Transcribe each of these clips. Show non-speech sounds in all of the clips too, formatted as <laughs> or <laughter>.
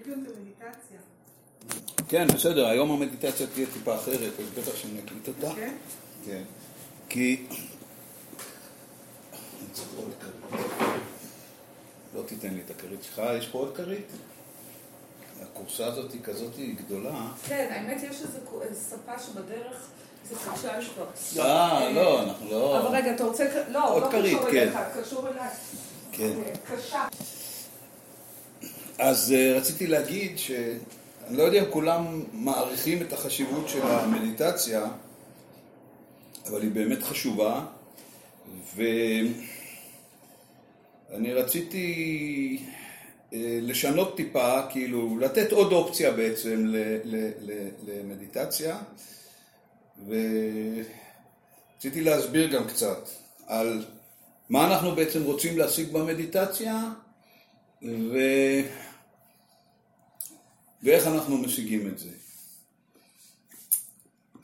הקליטו את המדיטציה. כן, בסדר, היום המדיטציה תהיה טיפה אחרת, אז בטח שאני אקליט אותה. כן? כן. כי... אני צריך עוד כרית. לא תיתן לי את הכרית שלך, יש פה עוד כרית? הכורסה הזאת היא כזאת גדולה. כן, האמת יש איזה ספה שבדרך, זה חדשן כבר. אה, לא, אנחנו לא... אבל רגע, אתה רוצה... לא, לא קשור כן. אליך, קשור אליי. כן. אה, קשה. אז אה, רציתי להגיד שאני לא יודע אם כולם מעריכים את החשיבות של המדיטציה, אבל היא באמת חשובה, ואני רציתי אה, לשנות טיפה, כאילו לתת עוד אופציה בעצם למדיטציה, ורציתי להסביר גם קצת על מה אנחנו בעצם רוצים להשיג במדיטציה, ו... ואיך אנחנו משיגים את זה.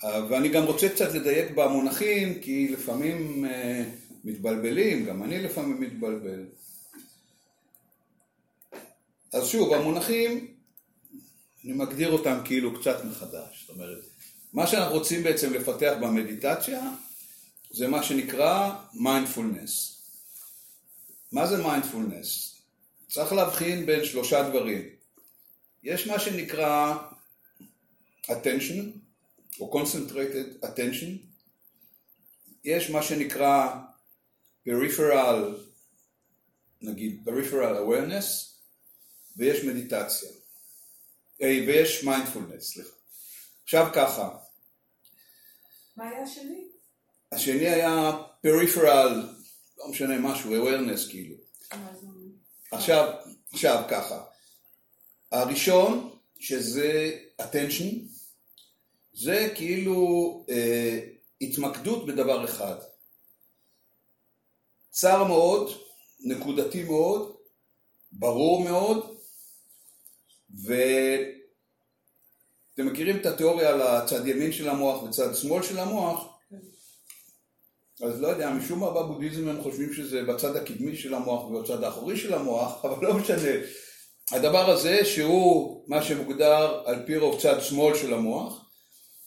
אה, ואני גם רוצה קצת לדייק במונחים, כי לפעמים אה, מתבלבלים, גם אני לפעמים מתבלבל. אז שוב, המונחים, אני מגדיר אותם כאילו קצת מחדש. זאת אומרת, מה שאנחנו רוצים בעצם לפתח במדיטציה, זה מה שנקרא מיינדפולנס. מה זה מיינדפולנס? צריך להבחין בין שלושה דברים. יש מה שנקרא attention, או concentrated attention, יש מה שנקרא peripheral, נגיד peripheral awareness, ויש מדיטציה, אה, ויש mindfulness, סליחה. עכשיו ככה, מה היה השני? השני היה peripheral, לא משנה משהו, awareness כאילו. עכשיו, עכשיו ככה, הראשון, שזה attention, זה כאילו אה, התמקדות בדבר אחד. צר מאוד, נקודתי מאוד, ברור מאוד, ואתם מכירים את התיאוריה על הצד ימין של המוח וצד שמאל של המוח? אז לא יודע, משום מה בבודהיזם הם חושבים שזה בצד הקדמי של המוח ובצד האחורי של המוח, אבל לא משנה. הדבר הזה שהוא מה שמוגדר על פי רוב צד שמאל של המוח,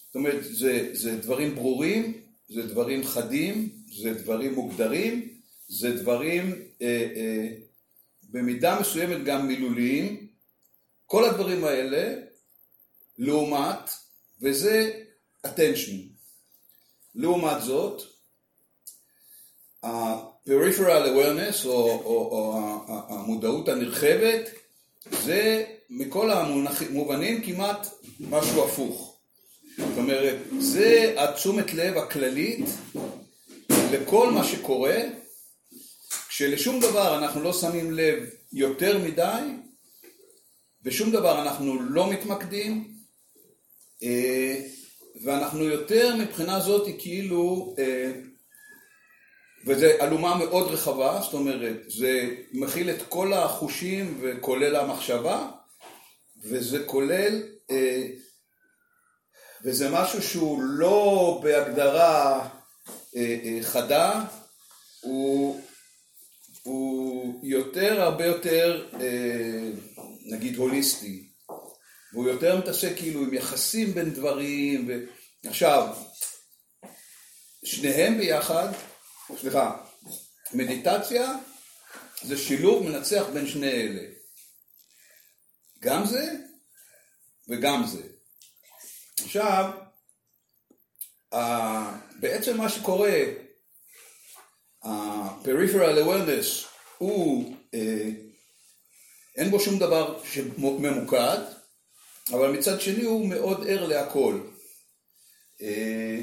זאת אומרת, זה, זה דברים ברורים, זה דברים חדים, זה דברים מוגדרים, זה דברים אה, אה, במידה מסוימת גם מילוליים, כל הדברים האלה, לעומת, וזה attention. לעומת זאת, ה-peripheral awareness, או, או, או ה- המודעות הנרחבת, זה מכל המובנים כמעט משהו הפוך. זאת אומרת, זה התשומת לב הכללית לכל מה שקורה, כשלשום דבר אנחנו לא שמים לב יותר מדי, ושום דבר אנחנו לא מתמקדים, אה, ואנחנו יותר מבחינה זאת כאילו, אה, וזו אלומה מאוד רחבה, זאת אומרת, זה מכיל את כל החושים וכולל המחשבה, וזה כולל, אה, וזה משהו שהוא לא בהגדרה אה, אה, חדה, הוא, הוא יותר, הרבה יותר, נגיד הוליסטי, והוא יותר מתעסק כאילו עם יחסים בין דברים, ו... עכשיו, שניהם ביחד, סליחה, מדיטציה זה שילוב מנצח בין שני אלה. גם זה וגם זה. עכשיו, בעצם מה שקורה, ה-peripheral awareness הוא, אה, אין בו שום דבר שממוקד, אבל מצד שני הוא מאוד ער להכל. אה,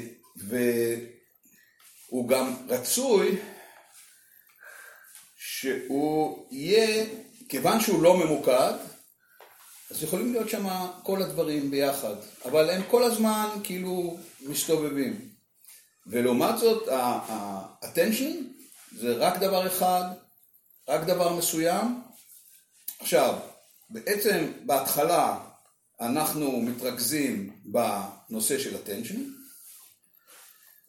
והוא גם רצוי שהוא יהיה, כיוון שהוא לא ממוקד, אז יכולים להיות שם כל הדברים ביחד, אבל הם כל הזמן כאילו מסתובבים. ולעומת זאת, ה-attention זה רק דבר אחד, רק דבר מסוים. עכשיו, בעצם בהתחלה אנחנו מתרכזים בנושא של attention,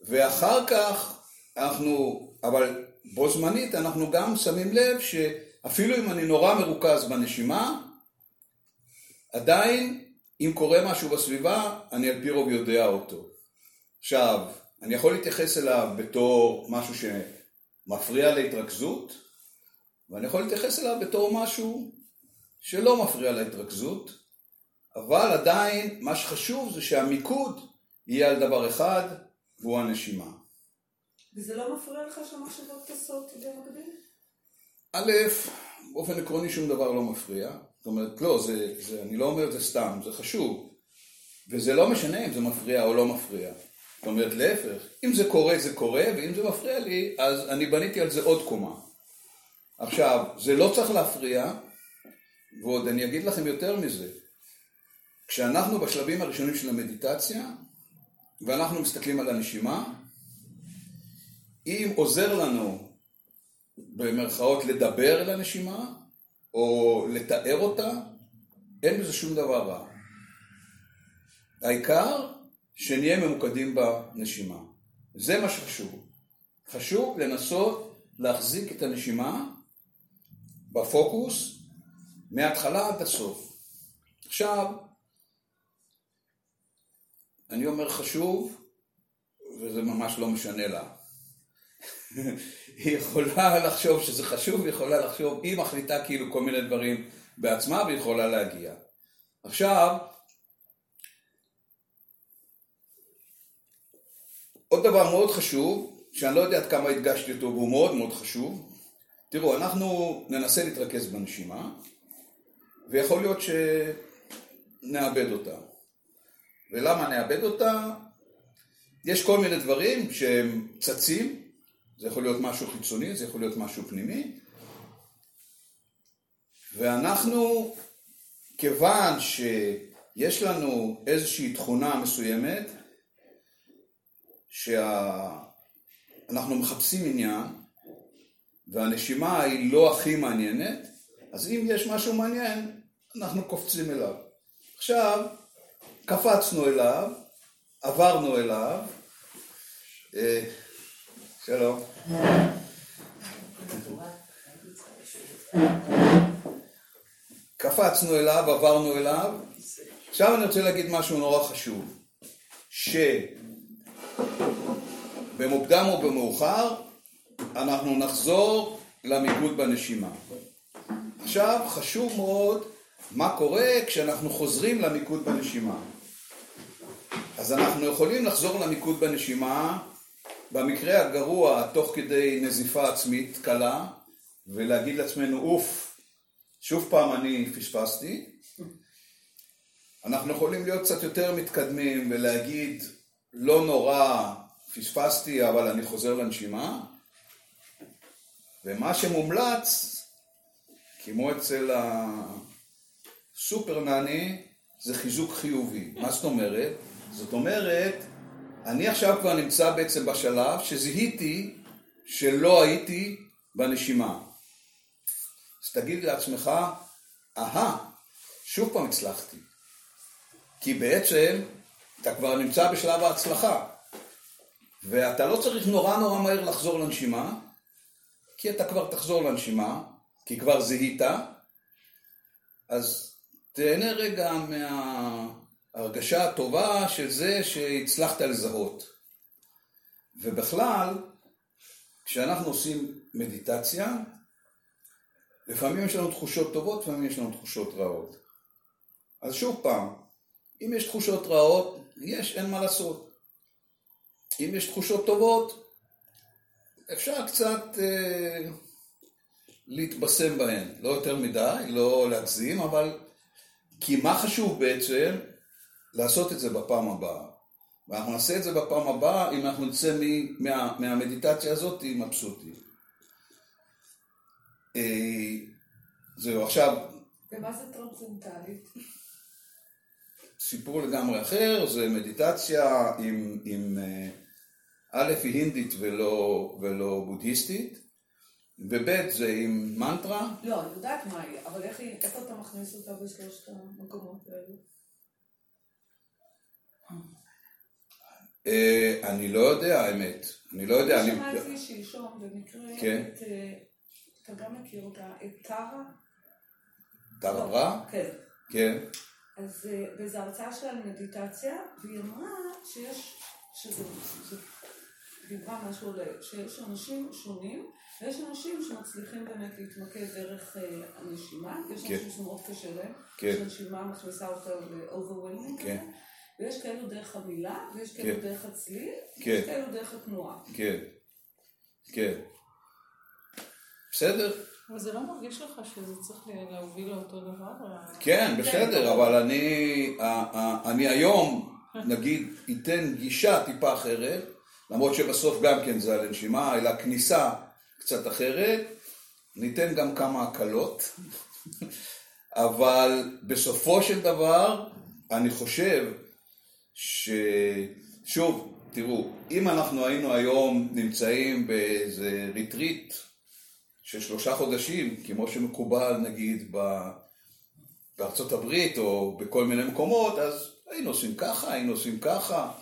ואחר כך אנחנו, אבל בו זמנית אנחנו גם שמים לב שאפילו אם אני נורא מרוכז בנשימה, עדיין, אם קורה משהו בסביבה, אני על פי רוב יודע אותו. עכשיו, אני יכול להתייחס אליו בתור משהו שמפריע להתרכזות, ואני יכול להתייחס אליו בתור משהו שלא מפריע להתרכזות, אבל עדיין מה שחשוב זה שהמיקוד יהיה על דבר אחד, והוא הנשימה. וזה לא מפריע לך שהמחשבות טסות במקביל? א', באופן עקרוני שום דבר לא מפריע. זאת אומרת, לא, זה, זה, אני לא אומר את זה סתם, זה חשוב. וזה לא משנה אם זה מפריע או לא מפריע. זאת אומרת, להפך, אם זה קורה, זה קורה, ואם זה מפריע לי, אז אני בניתי על זה עוד קומה. עכשיו, זה לא צריך להפריע, ועוד אני אגיד לכם יותר מזה. כשאנחנו בשלבים הראשונים של המדיטציה, ואנחנו מסתכלים על הנשימה, אם עוזר לנו במרכאות לדבר אל הנשימה, או לתאר אותה, אין בזה שום דבר רע. העיקר שנהיה ממוקדים בנשימה. זה מה שחשוב. חשוב לנסות להחזיק את הנשימה בפוקוס מההתחלה עד הסוף. עכשיו, אני אומר חשוב, וזה ממש לא משנה לה. <laughs> היא יכולה לחשוב שזה חשוב, היא יכולה לחשוב, היא מחליטה כאילו כל מיני דברים בעצמה והיא יכולה להגיע. עכשיו, עוד דבר מאוד חשוב, שאני לא יודע עד כמה הדגשתי אותו והוא מאוד מאוד חשוב, תראו, אנחנו ננסה להתרכז בנשימה, ויכול להיות שנאבד אותה. ולמה נאבד אותה? יש כל מיני דברים שהם צצים, זה יכול להיות משהו חיצוני, זה יכול להיות משהו פנימי, ואנחנו, כיוון שיש לנו איזושהי תכונה מסוימת, שאנחנו מחפשים עניין, והנשימה היא לא הכי מעניינת, אז אם יש משהו מעניין, אנחנו קופצים אליו. עכשיו, קפצנו אליו, עברנו אליו, אה, שלום. קפצנו אליו, עברנו אליו. עכשיו אני רוצה להגיד משהו נורא חשוב. שבמוקדם או במאוחר אנחנו נחזור למיקוד בנשימה. עכשיו חשוב מאוד מה קורה כשאנחנו חוזרים למיקוד בנשימה. אז אנחנו יכולים לחזור למיקוד בנשימה במקרה הגרוע, תוך כדי נזיפה עצמית קלה, ולהגיד לעצמנו, אוף, שוב פעם אני פספסתי. אנחנו יכולים להיות קצת יותר מתקדמים ולהגיד, לא נורא, פספסתי, אבל אני חוזר לנשימה. ומה שמומלץ, כמו אצל הסופר נני, זה חיזוק חיובי. מה זאת אומרת? זאת אומרת, אני עכשיו כבר נמצא בעצם בשלב שזיהיתי שלא הייתי בנשימה. אז תגיד לעצמך, אהה, שוב פעם הצלחתי. כי בעצם אתה כבר נמצא בשלב ההצלחה. ואתה לא צריך נורא נורא מהר לחזור לנשימה, כי אתה כבר תחזור לנשימה, כי כבר זיהית, אז תהנה רגע מה... ההרגשה הטובה של זה שהצלחת לזהות. ובכלל, כשאנחנו עושים מדיטציה, לפעמים יש לנו תחושות טובות, לפעמים יש לנו תחושות רעות. אז שוב פעם, אם יש תחושות רעות, יש, אין מה לעשות. אם יש תחושות טובות, אפשר קצת אה, להתבשם בהן. לא יותר מדי, לא להגזים, אבל... כי מה חשוב בעצם? לעשות את זה בפעם הבאה. ואנחנו נעשה את זה בפעם הבאה אם אנחנו נצא מה, מהמדיטציה הזאת מבסוטים. אה, זהו, עכשיו... ומה זה טרנסצנטלית? סיפור לגמרי אחר, זה מדיטציה עם, עם אה, א' היא הינדית ולא, ולא בודהיסטית, וב' זה עם מנטרה. לא, אני יודעת מה היא, אבל איך, איך אתה מכניס אותה בשלושת המקומות האלו? אה, אני לא יודע האמת, אני לא יודע. אני שמעתי שלשום במקרה, כן. אה, אתה גם מכיר אותה, את טרה? טרה ברא? כן. כן. אז אה, באיזו הרצאה שלה על מדיטציה, והיא אמרה שיש, שזה, זה דיברה משהו שיש אנשים שונים, ויש אנשים שמצליחים באמת להתמקד דרך הנשימה, יש כן. אנשים שמאוד קשה להם, כן. שהנשימה מכניסה אותם ל-overwhelming ויש כאלו דרך המילה, ויש כן. כאלו דרך הצליל, כן. ויש כאלו דרך התנועה. כן, כן. בסדר? אבל זה לא מרגיש לך שזה צריך להוביל לאותו דבר? כן, בסדר, אבל אני, אני היום, נגיד, אתן גישה טיפה אחרת, למרות שבסוף גם כן זה על הנשימה, אלא כניסה קצת אחרת, ניתן גם כמה הקלות, <laughs> אבל בסופו של דבר, אני חושב ש... שוב, תראו, אם אנחנו היינו היום נמצאים באיזה ריטריט של שלושה חודשים, כמו שמקובל נגיד. בארצות הברית או בכל מיני מקומות, אז היינו עושים ככה, היינו עושים ככה,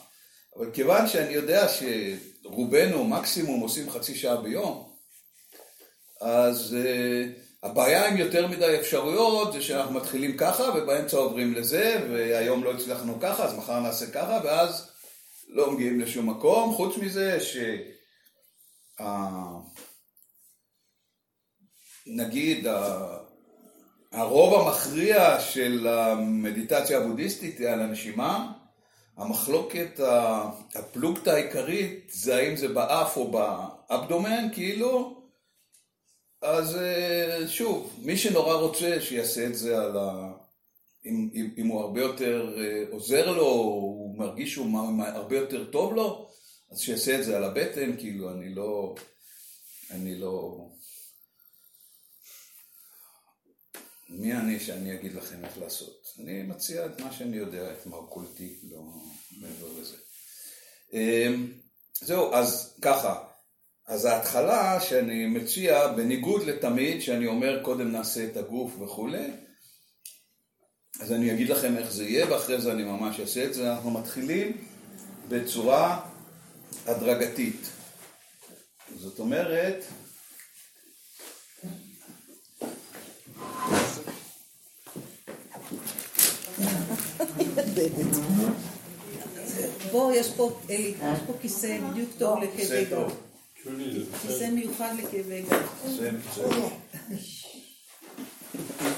אבל כיוון שאני יודע שרובנו מקסימום עושים חצי שעה ביום, אז uh, הבעיה עם יותר מדי אפשרויות זה שאנחנו מתחילים ככה ובאמצע עוברים לזה, והיום לא הצלחנו ככה, אז מחר נעשה ככה, ואז לא מגיעים לשום מקום, חוץ מזה ש... Uh, נגיד, ה- הרוב המכריע של המדיטציה הבודהיסטית היא על הנשימה. המחלוקת, הפלוגתא העיקרית זה האם זה באף או באבדומן, כאילו. אז אה, שוב, מי שנורא רוצה שיעשה את זה על ה... אם, אם, אם הוא הרבה יותר אה, עוזר לו, הוא מרגיש שהוא הרבה יותר טוב לו, אז שיעשה את זה על הבטן, כאילו, אני לא... אני לא... מי אני שאני אגיד לכם איך לעשות? אני מציע את מה שאני יודע, את מרכולתי, לא מעבר לזה. אמ, זהו, אז ככה. אז ההתחלה שאני מציע, בניגוד לתמיד, שאני אומר קודם נעשה את הגוף וכולי, אז אני אגיד לכם איך זה יהיה, ואחרי זה אני ממש אעשה את זה. אנחנו מתחילים בצורה הדרגתית. זאת אומרת, בוא, יש פה, אלי, יש פה כיסא בדיוק טוב. טוב. כיסא מיוחד לכאבי גב.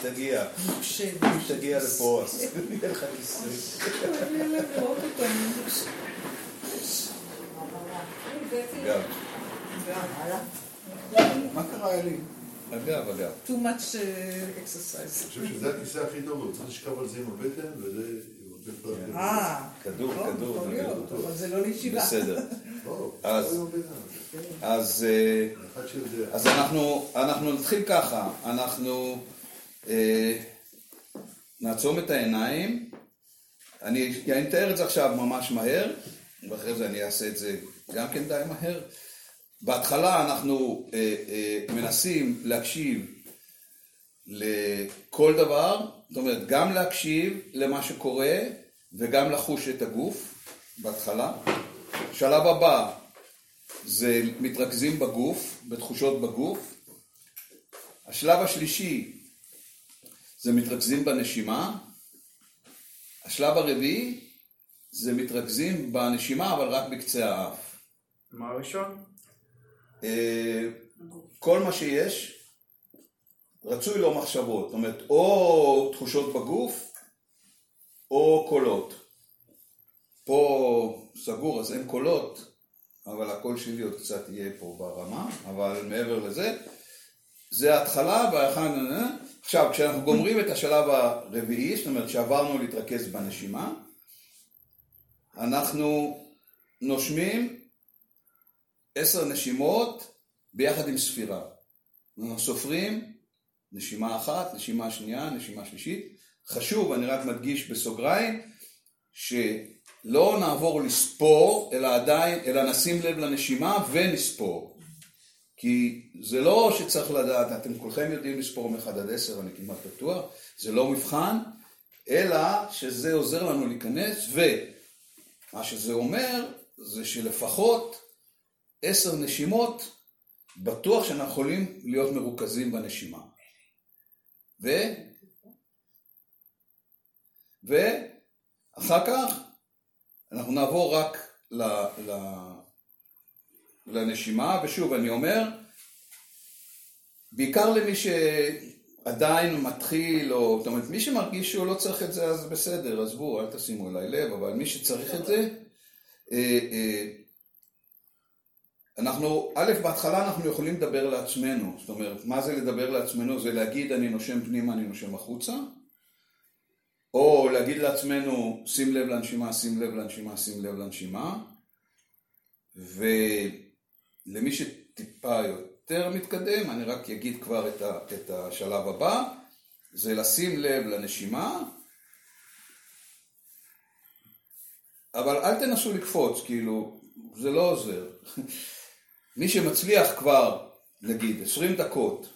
תגיע. תגיע לפה, אז <laughs> יהיה לך כיסא. אגב, מה קרה אלי? אגב, אגב. too much uh, exercise. אני חושב שזה הכיסא הכי טוב, הוא צריך לשכב על זה עם הבטן, וזה... הבטן. אה, כדור, כדור. אבל זה לא לישיבה. בסדר. <laughs> אז- אה, אנחנו, אנחנו נתחיל ככה, אנחנו אה, נעצום את העיניים, אני, אתאר את זה עכשיו ממש מהר, ואחרי זה אני אעשה את זה גם כן די מהר. בהתחלה אנחנו מנסים להקשיב לכל דבר, זאת אומרת גם להקשיב למה שקורה וגם לחוש את הגוף בהתחלה. שלב הבא זה מתרכזים בגוף, בתחושות בגוף. השלב השלישי זה מתרכזים בנשימה. השלב הרביעי זה מתרכזים בנשימה אבל רק בקצה האף. מה הראשון? אה, כל מה שיש, רצוי לו מחשבות, זאת אומרת או תחושות בגוף או קולות. פה סגור אז אין קולות, אבל הקול שלי עוד קצת יהיה פה ברמה, אבל מעבר לזה, זה ההתחלה והאחד, עכשיו כשאנחנו גומרים את השלב הרביעי, זאת אומרת שעברנו להתרכז בנשימה, אנחנו נושמים עשר נשימות ביחד עם ספירה. אנחנו סופרים נשימה אחת, נשימה שנייה, נשימה שלישית. חשוב, אני רק מדגיש בסוגריים, שלא נעבור לספור, אלא עדיין, אלא נשים לב לנשימה ונספור. כי זה לא שצריך לדעת, אתם כולכם יודעים לספור מ-1 עד 10, אני כמעט בטוח, זה לא מבחן, אלא שזה עוזר לנו להיכנס, ומה שזה אומר, זה שלפחות עשר נשימות, בטוח שאנחנו יכולים להיות מרוכזים בנשימה. ו... ואחר כך אנחנו נעבור רק ל, ל, לנשימה, ושוב אני אומר, בעיקר למי שעדיין מתחיל, או זאת אומרת, מי שמרגיש שהוא לא צריך את זה, אז בסדר, עזבו, אל תשימו אליי לב, אבל מי שצריך את זה, אה, אה, אנחנו, א', בהתחלה אנחנו יכולים לדבר לעצמנו, זאת אומרת, מה זה לדבר לעצמנו? זה להגיד אני נושם פנימה, אני נושם החוצה, או להגיד לעצמנו, שים לב לנשימה, שים לב לנשימה, שים לב לנשימה, ולמי שטיפה יותר מתקדם, אני רק אגיד כבר את, ה, את השלב הבא, זה לשים לב לנשימה, אבל אל תנסו לקפוץ, כאילו, זה לא עוזר. מי שמצליח כבר, נגיד, עשרים דקות,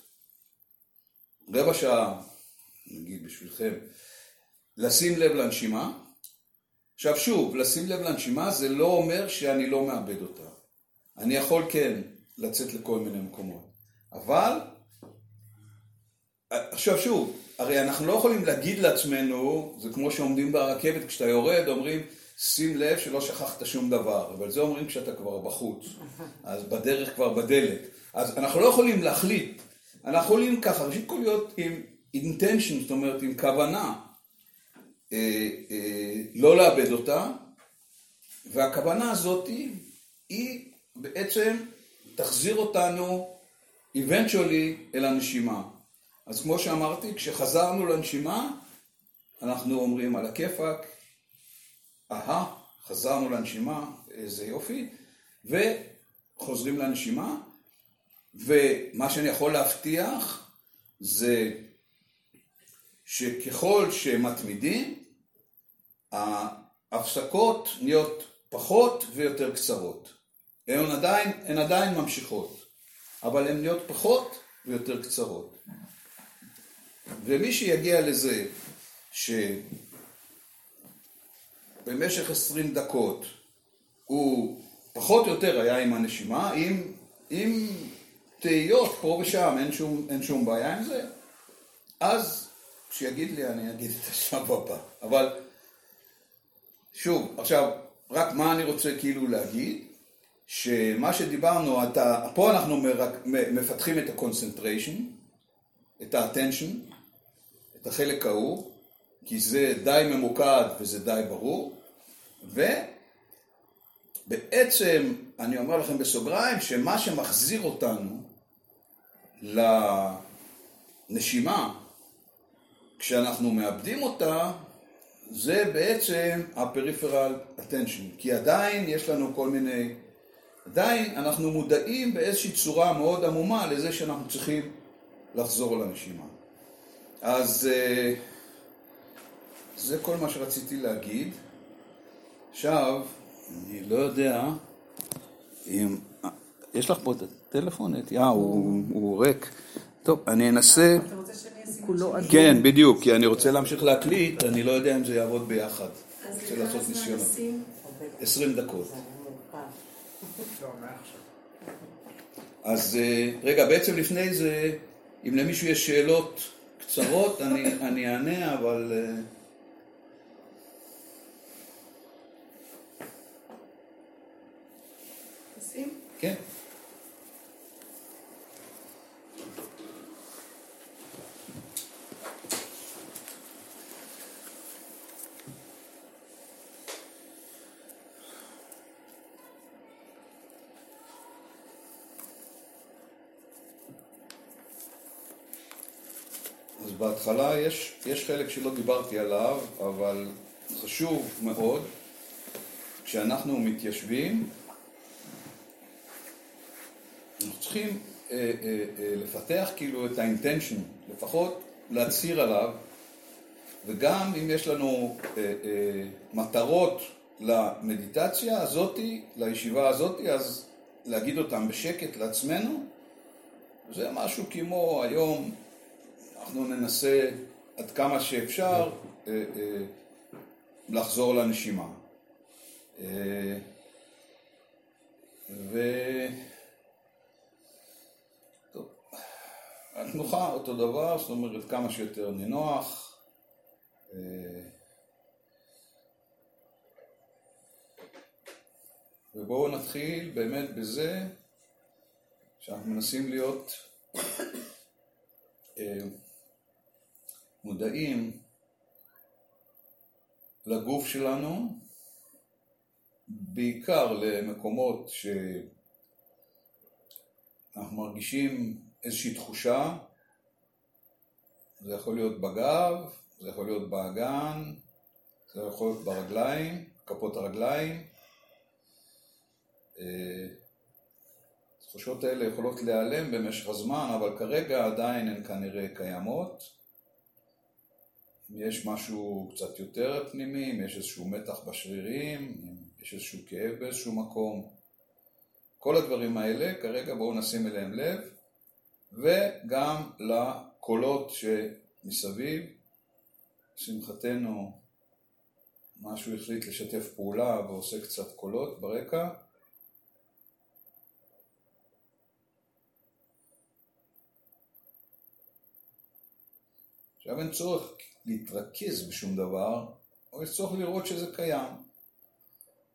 רבע שעה, נגיד בשבילכם, לשים לב לנשימה, עכשיו שוב, לשים לב לנשימה זה לא אומר שאני לא מאבד אותה. אני יכול כן לצאת לכל מיני מקומות, אבל, עכשיו שוב, הרי אנחנו לא יכולים להגיד לעצמנו, זה כמו שעומדים ברכבת, כשאתה יורד, אומרים, שים לב שלא שכחת שום דבר, אבל זה אומרים כשאתה כבר בחוץ, <laughs> אז בדרך כבר בדלת. אז אנחנו לא יכולים להחליט, אנחנו יכולים ככה, ראשית כל להיות עם intention, זאת אומרת עם כוונה, אה, אה, לא לאבד אותה, והכוונה הזאת היא בעצם תחזיר אותנו eventually אל הנשימה. אז כמו שאמרתי, כשחזרנו לנשימה, אנחנו אומרים על הכיפאק, אהה, חזרנו לנשימה, איזה יופי, וחוזרים לנשימה, ומה שאני יכול להבטיח זה שככל שמתמידים, ההפסקות נהיות פחות ויותר קצרות. הן עדיין, הן עדיין ממשיכות, אבל הן נהיות פחות ויותר קצרות. ומי שיגיע לזה ש... במשך עשרים דקות הוא פחות או יותר היה עם הנשימה, עם, עם תהיות פה ושם, אין שום, אין שום בעיה עם זה, אז כשיגיד לי אני אגיד את השלב הבא. אבל שוב, עכשיו, רק מה אני רוצה כאילו להגיד? שמה שדיברנו, אתה, פה אנחנו מרק, מפתחים את ה-concentration, את ה-attention, את החלק ההוא, כי זה די ממוקד וזה די ברור, ובעצם, אני אומר לכם בסוגריים, שמה שמחזיר אותנו לנשימה, כשאנחנו מאבדים אותה, זה בעצם ה-peripheral attention, כי עדיין יש לנו כל מיני, עדיין אנחנו מודעים באיזושהי צורה מאוד עמומה לזה שאנחנו צריכים לחזור לנשימה. אז אה, זה כל מה שרציתי להגיד. עכשיו, אני לא יודע אם... יש לך פה את הטלפון? אה, הוא, ריק. טוב, אני אנסה... כן, בדיוק, כי אני רוצה להמשיך להקליט, אני לא יודע אם זה יעבוד ביחד. אני רוצה לעשות ניסיונות. עשרים דקות. אז אה, רגע, בעצם לפני זה, אם למישהו יש שאלות קצרות, אני, אני אענה, אבל... אה, כן. אז בהתחלה יש, יש חלק שלא דיברתי עליו, אבל חשוב מאוד, כשאנחנו מתיישבים, אנחנו צריכים אה, אה, אה, לפתח כאילו את האינטנשן, לפחות להצהיר עליו, וגם אם יש לנו אה, אה, מטרות למדיטציה הזאתי, לישיבה הזאתי, אז להגיד אותם בשקט לעצמנו, זה משהו כמו היום אנחנו ננסה עד כמה שאפשר אה, אה, לחזור לנשימה. אה, ו... התנוחה אותו דבר, זאת אומרת כמה שיותר נינוח. אה, ובואו נתחיל באמת בזה שאנחנו מנסים להיות אה, מודעים לגוף שלנו, בעיקר למקומות שאנחנו מרגישים איזושהי תחושה, זה יכול להיות בגב, זה יכול להיות באגן, זה יכול להיות ברגליים, כפות הרגליים. התחושות האלה יכולות להיעלם במשך הזמן, אבל כרגע עדיין הן כנראה קיימות. אם יש משהו קצת יותר פנימי, אם יש איזשהו מתח בשרירים, אם יש איזשהו כאב באיזשהו מקום, כל הדברים האלה, כרגע בואו נשים אליהם לב, וגם לקולות שמסביב. לשמחתנו, משהו החליט לשתף פעולה ועושה קצת קולות ברקע. עכשיו אין צורך להתרכז בשום דבר, אבל יש צורך לראות שזה קיים.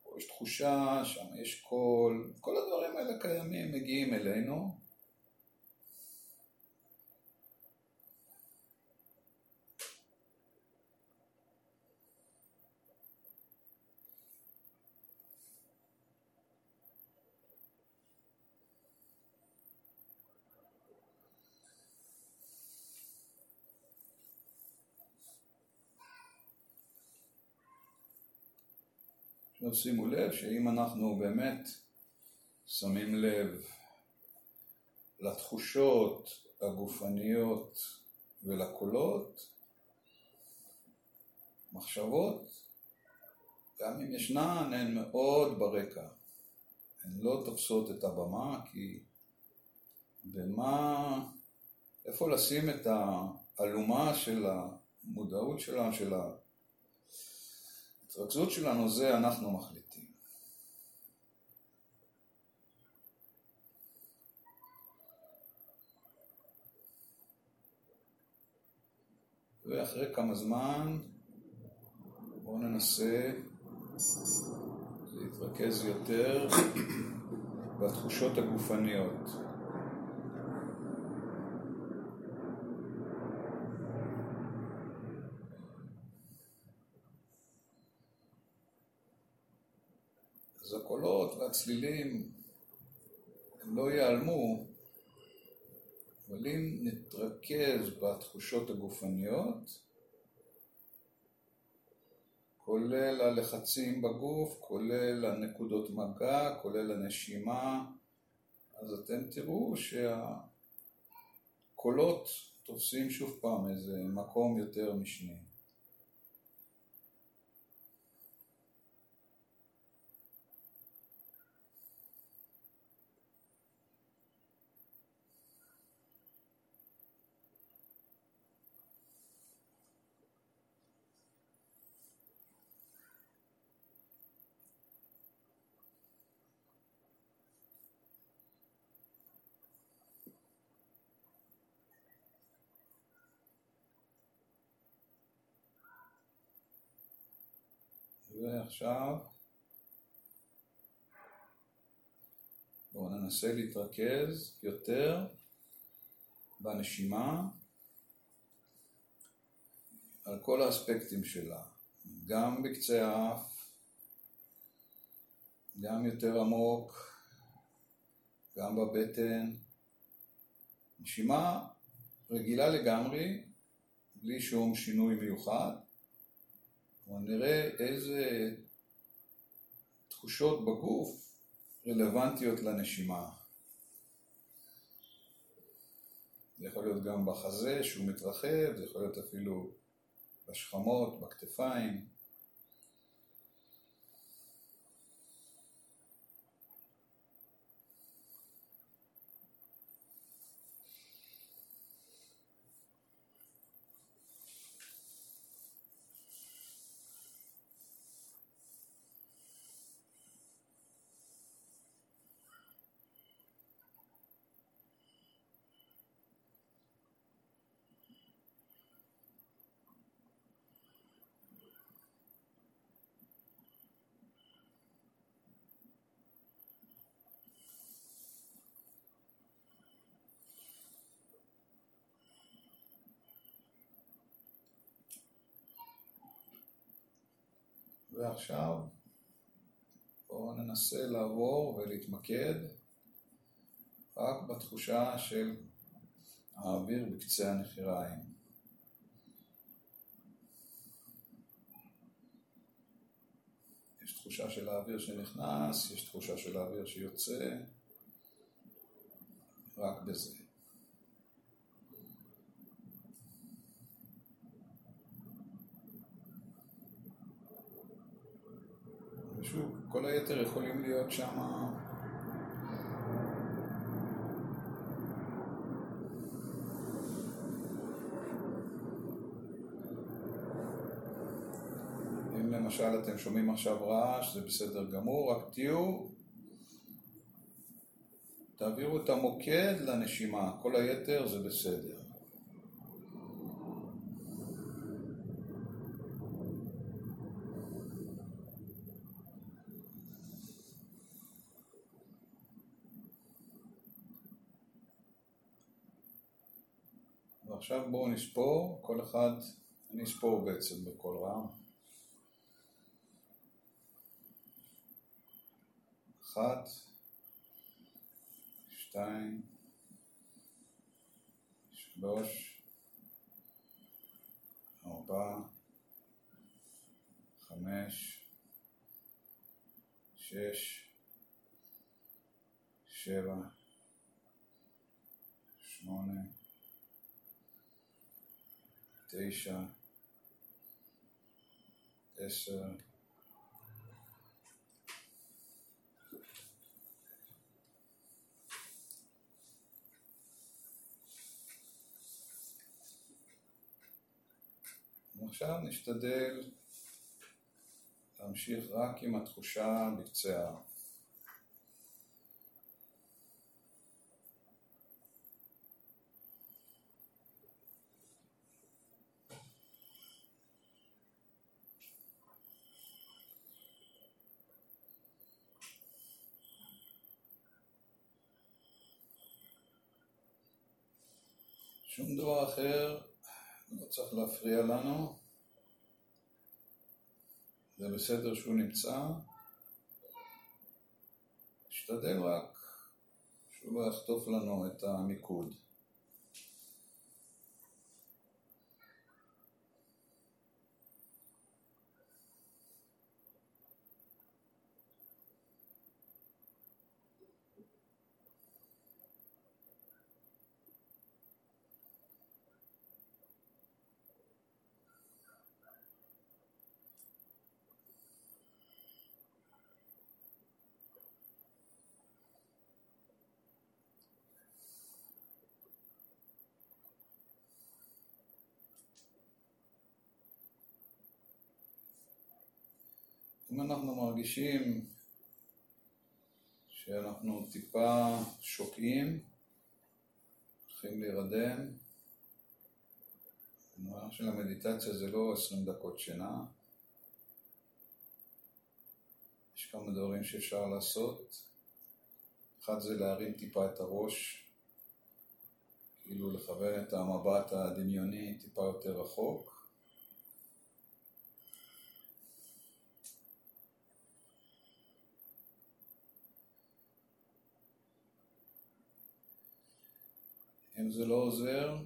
פה יש תחושה, שם יש קול, כל הדברים האלה קיימים, מגיעים אלינו. עכשיו שימו לב שאם אנחנו באמת שמים לב לתחושות הגופניות ולקולות, מחשבות, גם אם ישנן, הן מאוד ברקע. הן לא תופסות את הבמה, כי במה, איפה לשים את האלומה של המודעות שלנו, של ה... ההתרכזות שלנו זה אנחנו מחליטים. ואחרי כמה זמן בואו ננסה להתרכז יותר בתחושות הגופניות. אז הם לא ייעלמו, אבל אם נתרכז בתחושות הגופניות, כולל הלחצים בגוף, כולל הנקודות מגע, כולל הנשימה, אז אתם תראו שהקולות תופסים שוב פעם איזה מקום יותר משני. ועכשיו בואו ננסה להתרכז יותר בנשימה על כל האספקטים שלה, גם בקצה האף, גם יותר עמוק, גם בבטן. נשימה רגילה לגמרי, בלי שום שינוי מיוחד. אבל נראה איזה תחושות בגוף רלוונטיות לנשימה. זה יכול להיות גם בחזה שהוא מתרחב, זה יכול להיות אפילו בשכמות, בכתפיים. ועכשיו בואו ננסה לעבור ולהתמקד רק בתחושה של האוויר בקצה הנחיריים. יש תחושה של האוויר שנכנס, יש תחושה של האוויר שיוצא, רק בזה. ושוב, כל היתר יכולים להיות שם אם למשל אתם שומעים עכשיו רעש, זה בסדר גמור, רק תהיו, תעבירו את המוקד לנשימה, כל היתר זה בסדר. ועכשיו בואו נספור, כל אחד, אני אספור בעצם בקול רם. אחת, שתיים, שלוש, ארבע, חמש, שש, שבע, שמונה, תשע, עשר, עכשיו נשתדל להמשיך רק עם התחושה בקצה האף. שום דבר אחר לא צריך להפריע לנו. זה בסדר שהוא נמצא. נשתדל רק שהוא לא יחטוף לנו את המיקוד. אם אנחנו מרגישים שאנחנו טיפה שוקעים, הולכים להירדם, המהלך של המדיטציה זה לא עשרים דקות שינה, יש כמה דברים שאפשר לעשות, אחד זה להרים טיפה את הראש, כאילו לכוון את המבט הדמיוני טיפה יותר רחוק, אם זה לא עוזר,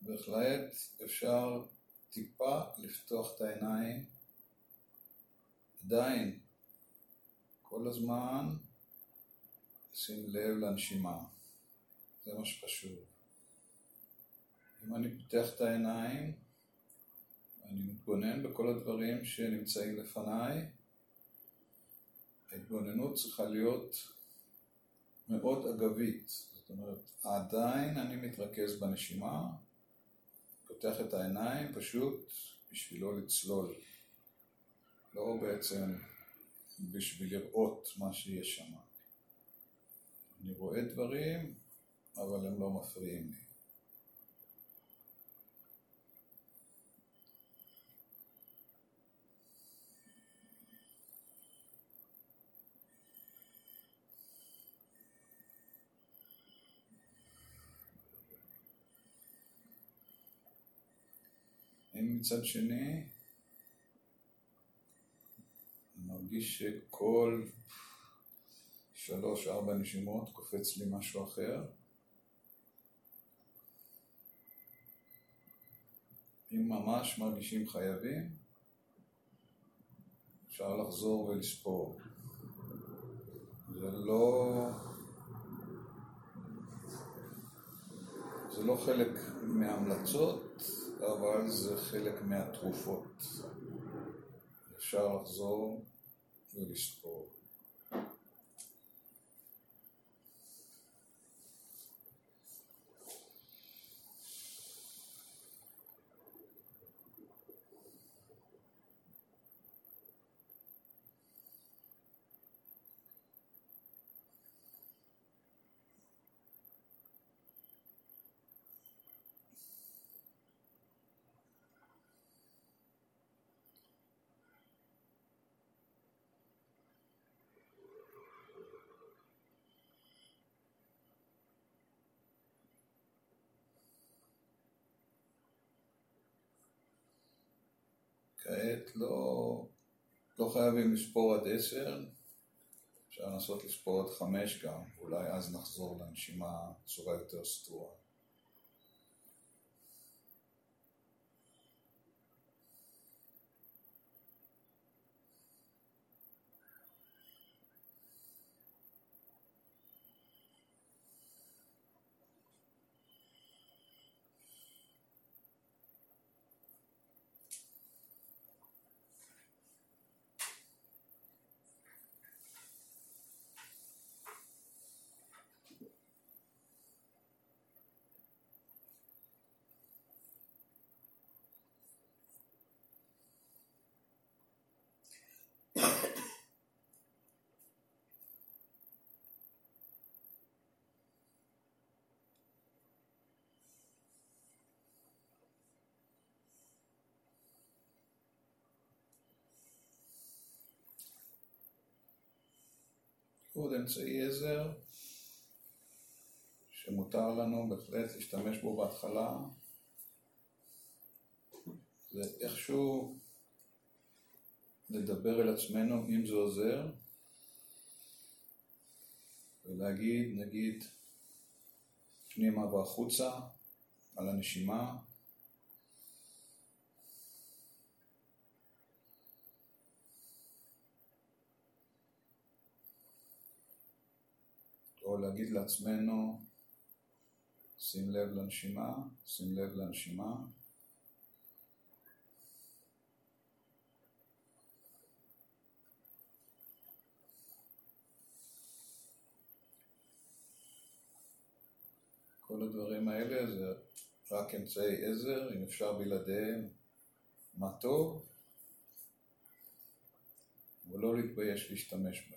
בהחלט אפשר טיפה לפתוח את העיניים. עדיין, כל הזמן שים לב לנשימה. זה מה שחשוב. אם אני פותח את העיניים, אני מתבונן בכל הדברים שנמצאים לפניי, ההתבוננות צריכה להיות מאוד אגבית. זאת אומרת, עדיין אני מתרכז בנשימה, פותח את העיניים פשוט בשביל לא לצלול, לא בעצם בשביל לראות מה שיש שם. אני רואה דברים, אבל הם לא מפריעים לי. אם מצד שני מרגיש שכל שלוש, ארבע נשימות קופץ לי משהו אחר. אם ממש מרגישים חייבים, אפשר לחזור ולספור. זה לא... זה לא חלק מההמלצות, אבל זה חלק מהתרופות. אפשר לחזור ולספור. כעת לא, לא חייבים לספור עד עשר, אפשר לנסות לספור עד חמש גם, אולי אז נחזור לנשימה בצורה יותר סדורה. עוד אמצעי עזר שמותר לנו בהחלט להשתמש בו בהתחלה. זה איכשהו לדבר אל עצמנו אם זה עוזר ולהגיד נגיד פנימה והחוצה על הנשימה או להגיד לעצמנו, שים לב לנשימה, שים לב לנשימה. כל הדברים האלה זה רק אמצעי עזר, אם אפשר בלעדיהם, מה טוב, ולא להתבייש להשתמש בהם.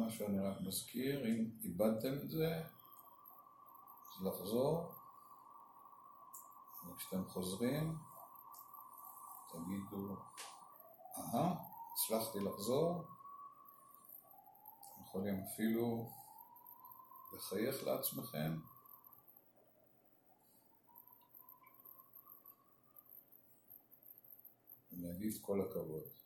משהו אני רק מזכיר, אם איבדתם את זה, אז לחזור. וכשאתם חוזרים, תגידו, אהה, הצלחתי לחזור. אתם יכולים אפילו לחייך לעצמכם. ולהגיד כל הכבוד.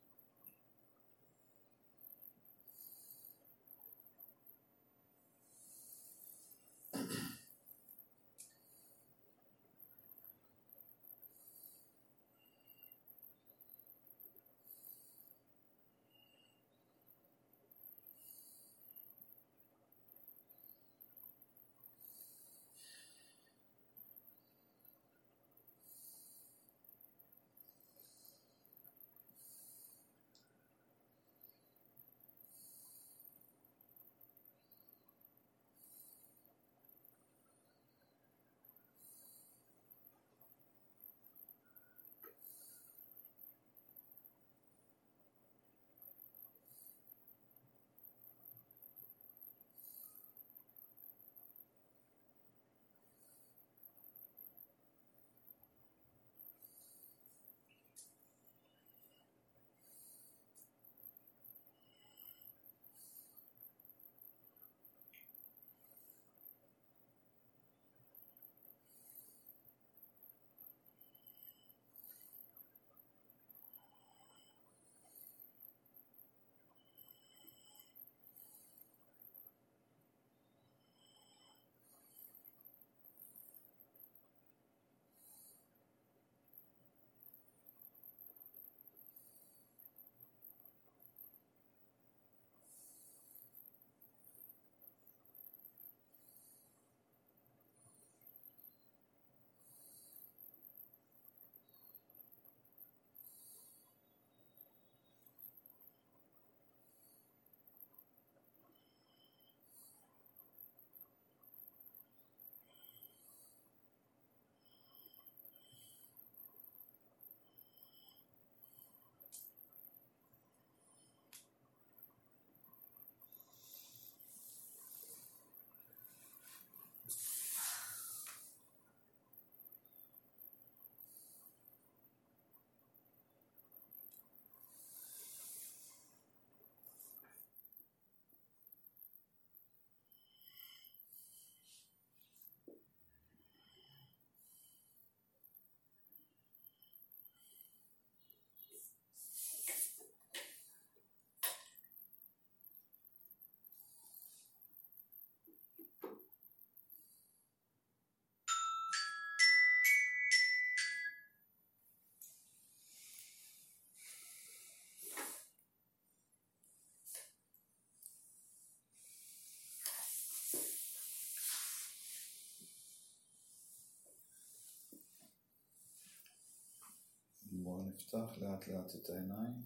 נפתח לאט לאט את העיניים.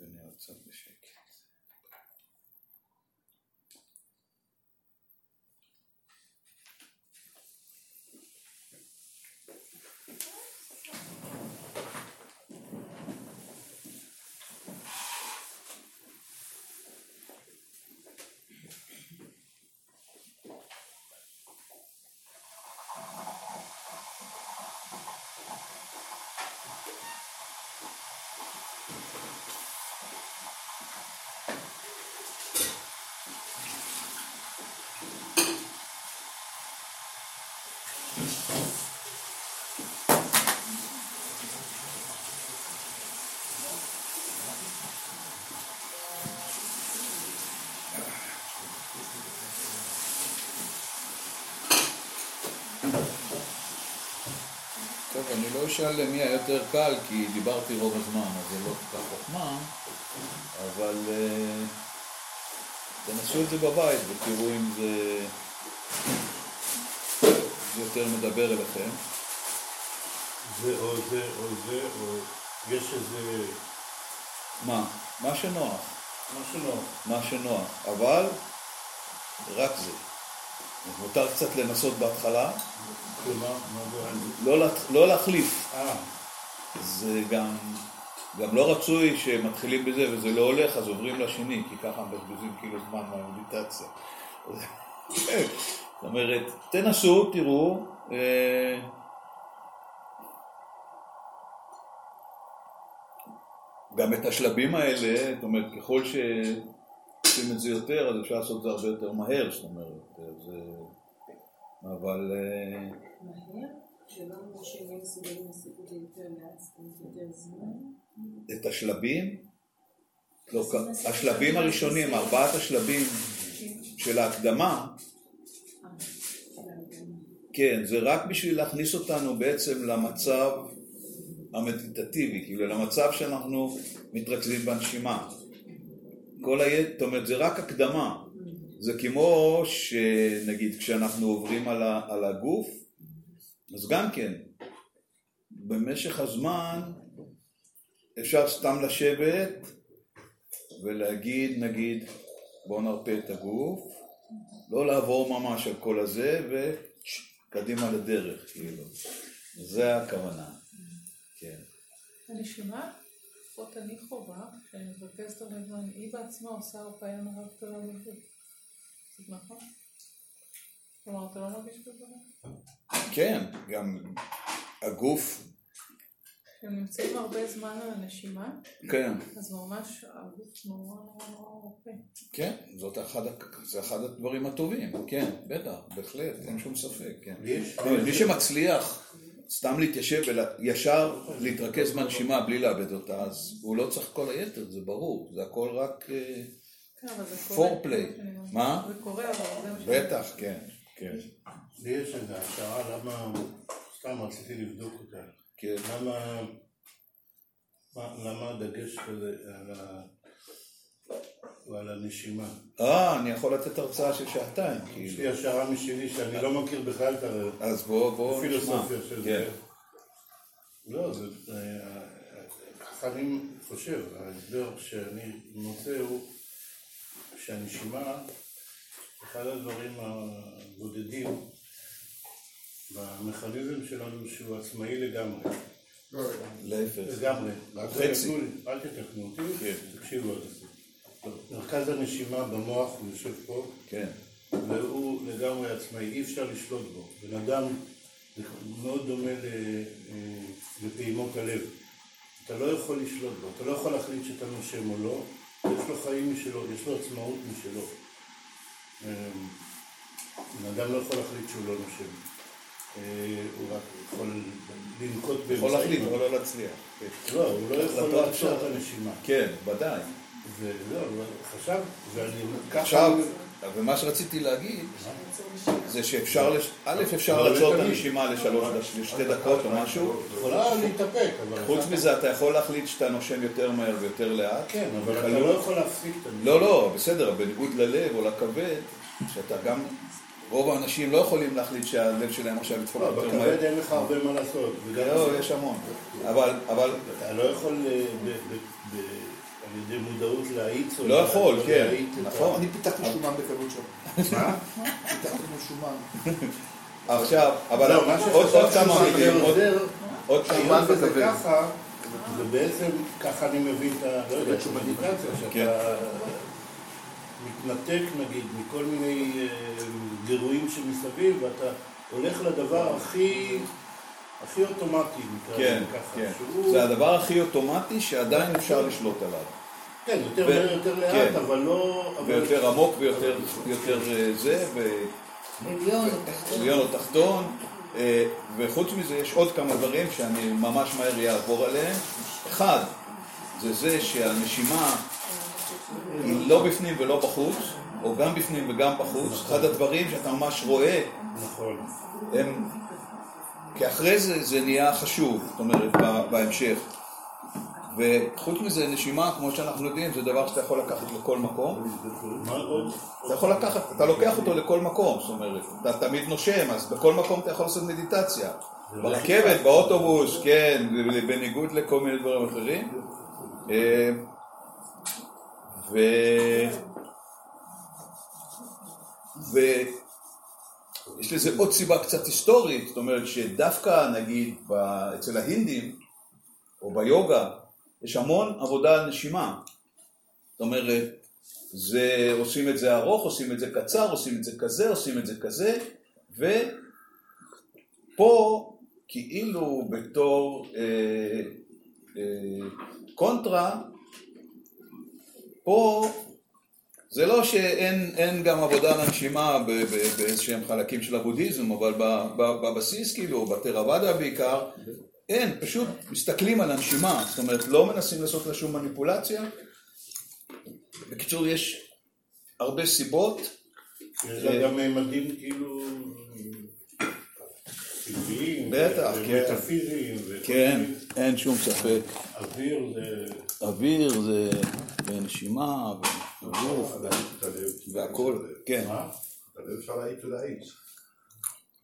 ונראה קצת בשקט. אשאל למי היה יותר קל, כי דיברתי רוב הזמן, אז זה לא כל כך חוכמה, אבל uh, תנסו את זה בבית ותראו אם זה, זה יותר מדבר אליכם. זה או זה או זה, או יש איזה... מה? מה שנוח. מה שנוח. מה שנוח, אבל רק זה. מותר קצת לנסות בהתחלה? לא, לא להחליף. אה, זה גם גם לא רצוי שמתחילים בזה וזה לא הולך, אז עוברים לשני, כי ככה מבזבזים כאילו זמן מהמדיטציה. זאת אומרת, תנסו, תראו. אה, גם את השלבים האלה, זאת אומרת, ככל שעושים את זה יותר, אז אפשר לעשות את זה הרבה יותר מהר, זאת אומרת, אז... אה, אבל... אה, את זה השלבים, לא, השלבים הראשונים, ארבעת השלבים של ההקדמה, כן, זה רק בשביל להכניס אותנו בעצם למצב המדיטטיבי, כאילו למצב שאנחנו מתרכזים בנשימה. כל היתר, זאת אומרת, זה רק הקדמה. זה כמו שנגיד כשאנחנו עוברים על, ה, על הגוף, אז גם כן, במשך הזמן אפשר סתם לשבת ולהגיד, נגיד, בואו נרפה את הגוף, לא לעבור ממש על כל הזה, וקדימה לדרך, כאילו. זה הכוונה. כן. אני שומעת, לפחות אני חובה, שאני מבקשת הרבה זמן, היא בעצמה עושה הרפאיה נורא גדולה בגוף. זה נכון? כלומר, אתה לא מרגיש כזה? כן, גם הגוף, כשהם נמצאים הרבה זמן על הנשימה, כן, אז ממש הגוף נורא נורא נורא רופא. כן, זאת אחד, זה אחד הדברים הטובים, כן, בטח, בהחלט, אין שום ספק, כן. יש? אבל מי שמצליח סתם להתיישב וישר להתרכז בנשימה בלי לאבד אותה, אז הוא לא צריך כל היתר, זה ברור, זה הכל רק אה, כן. פורפליי. מה? זה קורה, אבל זה. בטח, כן, כן, לי יש איזו השערה למה, סתם רציתי לבדוק אותה. כן. למה, מה- למה הדגש כזה על ה... ועל הנשימה? אה, אני יכול לתת הרצאה של שעתיים, יש כאילו. לי השערה משלי שאני לא מכיר בכלל את ה- אז בוא, בוא נשמע. הפילוסופיה של כן. זה. לא, זה... אה, ככה אני חושב, ההסבר שאני מוצא הוא שהנשימה, אחד הדברים הבודדים במכניזם שלנו שהוא עצמאי לגמרי. לאפס. לגמרי. רק חצי. תתקנו לי, אל תתקנו אותי, כן. תקשיבו עד הסוף. מרכז הנשימה במוח, הוא יושב פה, כן, והוא לגמרי עצמאי, אי אפשר לשלוט בו. בן אדם, זה מאוד דומה אה, לפעימות הלב. אתה לא יכול לשלוט בו, אתה לא יכול להחליט שאתה נושם או לא, יש לו חיים משלו, יש לו עצמאות משלו. אה, בן אדם לא יכול להחליט שהוא לא נושם. אה, הוא רק יכול לנקוט באמצעים. יכול להחליט, אבל לא להצליח. לא, הוא לא יכול לעצור את. הנשימה. כן, ודאי. וזהו, חשב, ואני... ככה- עכשיו, ומה שרציתי להגיד, זה שאפשר, א', אפשר לעצור את תמיד. הנשימה לשלוש, לשתי דקות או משהו, יכולה להתאפק, אבל... חוץ מזה אתה יכול להחליט שאתה נושם יותר מהר ויותר לאט. כן, אבל אתה. לא יכול להפסיק את הנשימה. לא, לא, בסדר, בניגוד ללב או לכבד, שאתה גם, רוב האנשים לא יכולים להחליט שהלב שלהם עכשיו ידפוק לא, יותר מהר. בכבד אין לך הרבה מה לעשות. לא, יש המון. אבל, אבל, אתה לא יכול אה, על ידי מודעות להאיץ או לא יכול, כן, נכון. אני פיתחתי שומן בקלות שם. מה? פיתחתי שומן. עכשיו, אבל לא, עוד כמה מילים, עוד- כמה. ככה, ובעצם ככה אני מבין את ה... לא יודע, את המדיטציה, כן. שאתה מתנתק נגיד מכל מיני אה, גירויים שמסביב, ואתה הולך לדבר הכי... הכי אוטומטי, נקרא כן, לזה ככה, כן. שהוא... זה הדבר הכי אוטומטי שעדיין אפשר לשלוט עליו. כן, יותר ו- מהר, יותר לאט, כן. אבל לא... אבל- ויותר עמוק ויותר יותר, אה, זה, עליון או תחתון. אה, וחוץ מזה יש עוד כמה דברים שאני ממש מהר אעבור עליהם. אחד, זה זה שהנשימה היא לא בפנים ולא בחוץ, או גם בפנים וגם בחוץ. אחד הדברים שאתה ממש רואה נכון. הם... כי אחרי זה זה נהיה חשוב, זאת אומרת, בהמשך. וחוץ מזה, נשימה, כמו שאנחנו יודעים, זה דבר שאתה יכול לקחת לכל מקום. אתה יכול לקחת, אתה לוקח אותו לכל מקום, זאת אומרת, אתה תמיד נושם, אז בכל מקום אתה יכול לעשות מדיטציה. ברכבת, באוטובוס, כן, בניגוד לכל מיני דברים אחרים. אה, ו... ויש לזה עוד סיבה קצת היסטורית, זאת אומרת שדווקא נגיד. אצל ההינדים, או ביוגה, יש המון עבודה על נשימה. זאת אומרת, זה, עושים את זה ארוך, עושים את זה קצר, עושים את זה כזה, עושים את זה כזה, ופה כאילו בתור אה, אה, קונטרה, פה זה לא שאין אין גם עבודה על הנשימה באיזשהם חלקים של הבודהיזם, אבל בבסיס כאילו, בתרוואדה בעיקר, אין, פשוט מסתכלים על הנשימה, זאת אומרת לא מנסים לעשות לה שום מניפולציה. בקיצור, יש הרבה סיבות, יש לה גם ממדים כאילו... בטח, כן. ומטאפיזיים, ו- כן, אין שום ספק. אוויר זה... אוויר זה ונשימה וגוף והכל, כן. מה? הלב אפשר להעיט ולהעיט.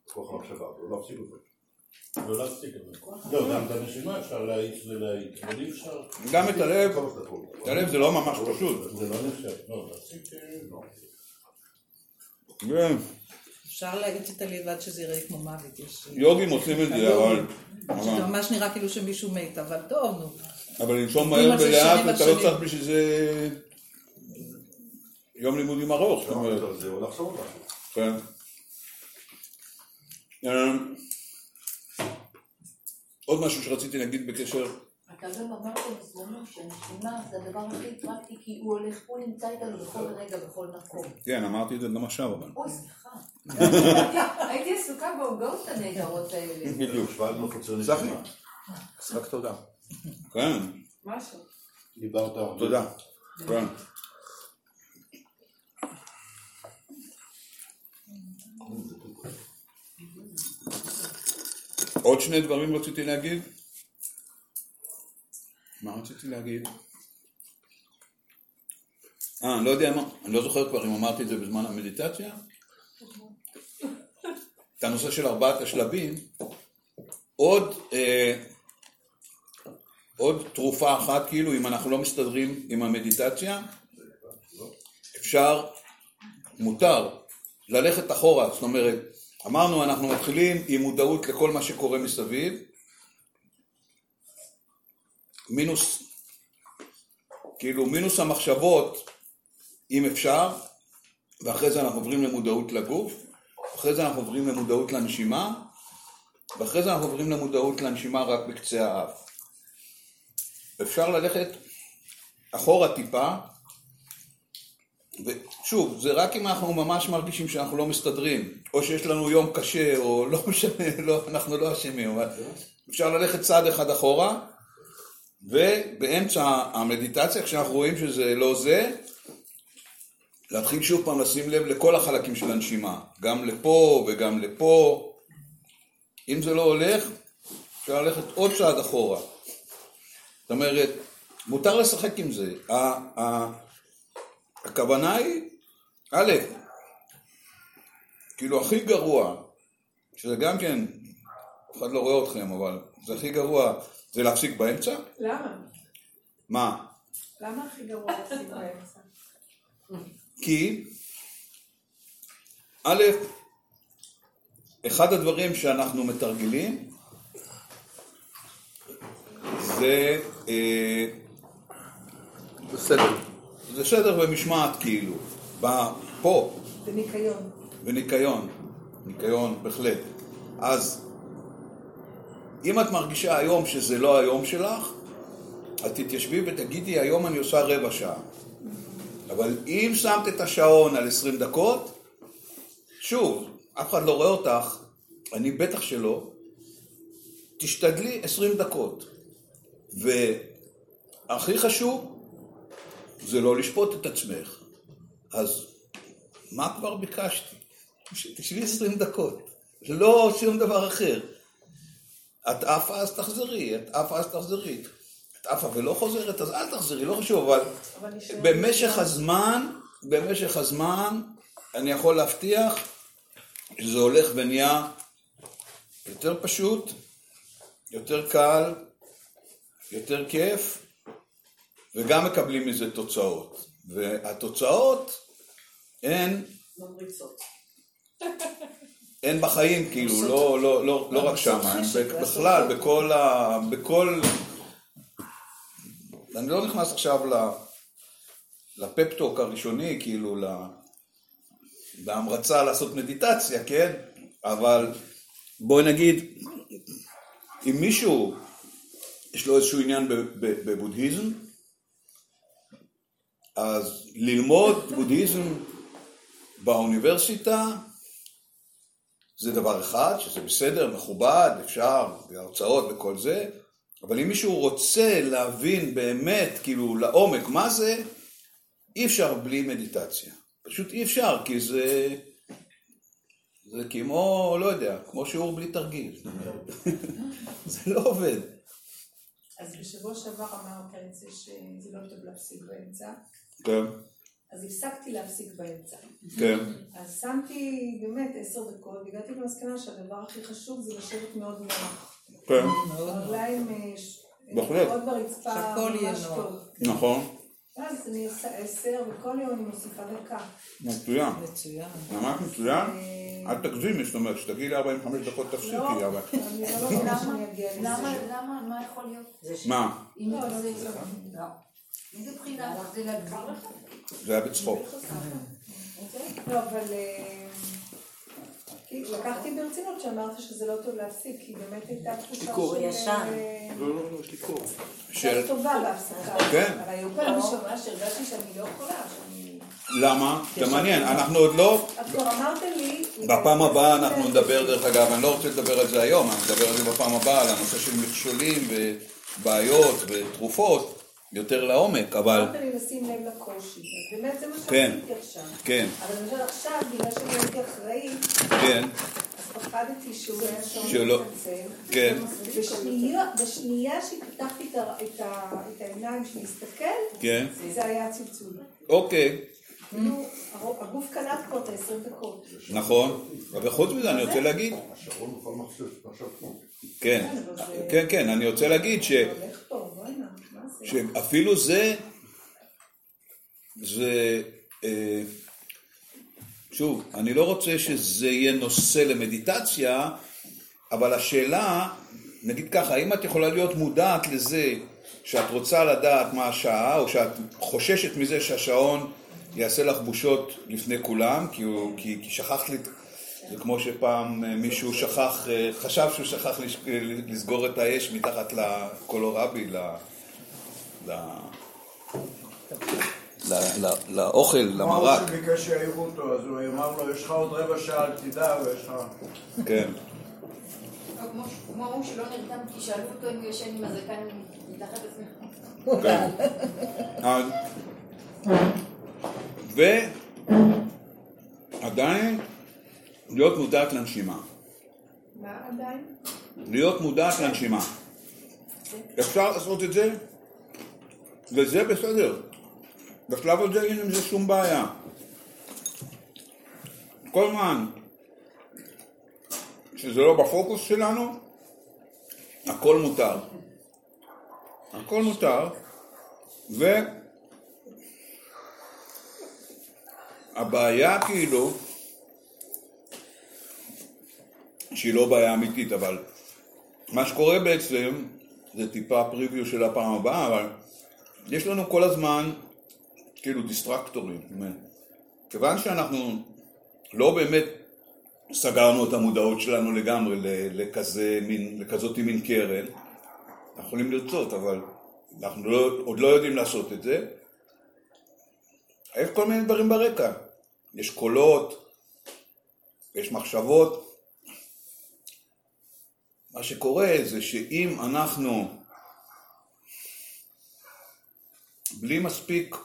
כוח המחשבה, לא להפסיק אותו. לא להפסיק את זה. לא, גם את הנשימה אפשר להאיץ ולהאיץ, אבל אי אפשר... גם את הלב. את הלב זה לא ממש פשוט. זה לא נחשב. לא, להפסיק... אה, לא. כן, אפשר להאיץ את הלב עד שזה יראה כמו מוות. יש... יוגים עושים את זה, אבל... שזה אבל- ממש נראה כאילו שמישהו מת, אבל טוב, נו. אבל לנשום מהר זה ולאט, אתה לא. צריך בשביל זה יום לימודים ארוך, זאת אומרת, לא, זה על משהו. כן. עוד משהו שרציתי להגיד בקשר, אתה גם אמרת בזמנו שהנשימה זה הדבר הכי פרקטי כי הוא הולך, הוא נמצא איתנו בכל רגע, בכל מקום. כן, אמרתי את זה גם עכשיו, אבל. אוי, סליחה. הייתי עסוקה בעוגות הנהדרות האלה. בדיוק. סלח לי. נשימה. רק תודה. כן, משהו. דיברת הרבה. תודה. כן. עוד שני דברים רציתי להגיד. מה רציתי להגיד? אה, אני לא יודע מה, אני לא זוכר כבר אם אמרתי את זה בזמן המדיטציה. את הנושא של ארבעת השלבים. עוד, אה, עוד תרופה אחת, כאילו, אם אנחנו לא מסתדרים עם המדיטציה, אפשר, מותר, ללכת אחורה. זאת אומרת, אמרנו, אנחנו מתחילים עם מודעות לכל מה שקורה מסביב, מינוס, כאילו, מינוס המחשבות, אם אפשר, ואחרי זה אנחנו עוברים למודעות לגוף, אחרי זה אנחנו עוברים למודעות לנשימה, ואחרי זה אנחנו עוברים למודעות לנשימה רק בקצה האף. אפשר ללכת אחורה טיפה, ושוב, זה רק אם אנחנו ממש מרגישים שאנחנו לא מסתדרים, או שיש לנו יום קשה, או לא משנה, לא, אנחנו לא אשמים, אבל אפשר ללכת צעד אחד אחורה, ובאמצע המדיטציה, כשאנחנו רואים שזה לא זה, להתחיל שוב פעם לשים לב לכל החלקים של הנשימה, גם לפה וגם לפה. אם זה לא הולך, אפשר ללכת עוד צעד אחורה. זאת אומרת, מותר לשחק עם זה. הכוונה היא, א', כאילו הכי גרוע, שזה גם כן, אף אחד לא רואה אתכם, אבל זה הכי גרוע, זה להפסיק באמצע? למה? מה? למה הכי גרוע להפסיק באמצע? כי, א', אחד הדברים שאנחנו מתרגלים זה, אה, בסדר. זה סדר ומשמעת כאילו, פה, בניקיון. וניקיון, ניקיון בהחלט. אז אם את מרגישה היום שזה לא היום שלך, אז תתיישבי ותגידי היום אני עושה רבע שעה. אבל אם שמת את השעון על 20 דקות, שוב, אף אחד לא רואה אותך, אני בטח שלא, תשתדלי 20 דקות. והכי חשוב, זה לא לשפוט את עצמך. אז מה כבר ביקשתי? תשבי 20 דקות, זה לא שום דבר אחר. את עפה אז תחזרי, את עפה אז תחזרי. את עפה ולא חוזרת, אז אל תחזרי, לא חשוב, אבל אבל במשך הזמן, במשך הזמן, אני יכול להבטיח שזה הולך ונהיה יותר פשוט, יותר קל, יותר כיף, וגם מקבלים מזה תוצאות. והתוצאות הן ממריצות. הן בחיים, כאילו, לא, לא, לא, לא רק שם, הן בכלל, בכל, ה, בכל, אני לא נכנס עכשיו ל- לפפטוק הראשוני, כאילו, ל... בהמרצה לעשות מדיטציה, כן? אבל בואי נגיד, אם מישהו, יש לו איזשהו עניין בבודהיזם, אז ללמוד בודהיזם באוניברסיטה זה דבר אחד, שזה בסדר, מכובד, אפשר, והרצאות וכל זה, אבל אם מישהו רוצה להבין באמת, כאילו, לעומק מה זה, אי אפשר בלי מדיטציה. פשוט אי אפשר, כי זה... זה כמו, לא יודע, כמו שיעור בלי תרגיל. <laughs> זה לא עובד. אז בשבוע שעבר אמרת את זה שזה לא טוב להפסיק באמצע, כן, אז הפסקתי להפסיק באמצע. כן, אז שמתי באמת עשר דקות, והגעתי למסקנה שהדבר הכי חשוב זה לשבת מאוד נוח. כן, הרגליים אה. מאוד ברצפה, שהכל יהיה ממש נוח. טוב. נכון, אז אני עושה עשר, וכל יום אני מוסיפה דקה. מצוין. מצוין. ממש מצוין. אל תגזימי, זאת אומרת, שתגיעי לי 45 דקות תפסיקי, לא, אבל... אני לא מאמינה שאני אגיע למה, לזה. למה, מה יכול להיות? מה? אם לא, זה... לא, לא. מאיזה בחינה? זה להגדיר לך? זה היה בצחוק. לא, אבל אה, לקחתי ברצינות שאמרת שזה לא טוב להפסיק, כי באמת הייתה תחושה. של... אה, לא, לא, לא, יש לי קור. של... טובה בהפסקה. כן. אבל היו פעמים שממש הרגשתי שאני לא יכולה. למה? זה מעניין, אנחנו עוד לא... כבר אמרת לי... בפעם הבאה אנחנו נדבר, דרך אגב, אני לא רוצה לדבר על זה היום, אני נדבר על זה בפעם הבאה, על הנושא של מכשולים ובעיות ותרופות, יותר לעומק, אבל... אמרת לי לשים לב לקושי, אז באמת זה מה כן. שעשיתי עכשיו. כן, אבל למשל עכשיו, בגלל שאני הייתי אחראית, כן, אז פחדתי שהוא היה שם שלא. כן, בשנייה, שפתחתי את העיניים שלי להסתכל, כן, זה היה צלצול. אוקיי, כאילו, הגוף קלט כבר את ה-20 דקות. נכון, וחוץ מזה אני רוצה להגיד, פה. כן, כן, כן, אני רוצה להגיד ש... שאפילו זה, זה, אה, שוב, אני לא רוצה שזה יהיה נושא למדיטציה, אבל השאלה, נגיד ככה, האם את יכולה להיות מודעת לזה שאת רוצה לדעת מה השעה, או שאת חוששת מזה שהשעון יעשה לך בושות לפני כולם, כי, הוא, כי, כי שכחת לי, זה כמו שפעם אה, מישהו שכח, אה, חשב שהוא שכח לש- לסגור את האש מתחת לקולורבי, ל... ל- ל- ל- לאוכל, למרק, הוא שביקש שיעירו אותו, אז הוא אמר לו, יש לך עוד רבע שעה, תדע, ויש לך... כן, כמו- ההוא שלא נרדם כי שאלו אותו אם הוא ישן עם הזקן מתחת עצמך. כן. ועדיין להיות מודעת לנשימה. מה עדיין? להיות מודעת לנשימה. אפשר לעשות את זה, וזה בסדר. בשלב הזה אין עם זה שום בעיה. כל זמן שזה לא בפוקוס שלנו, הכל מותר. הכל מותר, והבעיה כאילו, שהיא לא בעיה אמיתית, אבל מה שקורה בעצם, זה טיפה פריוויו של הפעם הבאה, אבל יש לנו כל הזמן כאילו דיסטרקטורים. כיוון שאנחנו לא באמת סגרנו את המודעות שלנו לגמרי לכזה מין, לכזאת מין קרן, אנחנו יכולים לרצות, אבל אנחנו לא, עוד לא יודעים לעשות את זה. יש כל מיני דברים ברקע. יש קולות, יש מחשבות. מה שקורה זה שאם אנחנו בלי מספיק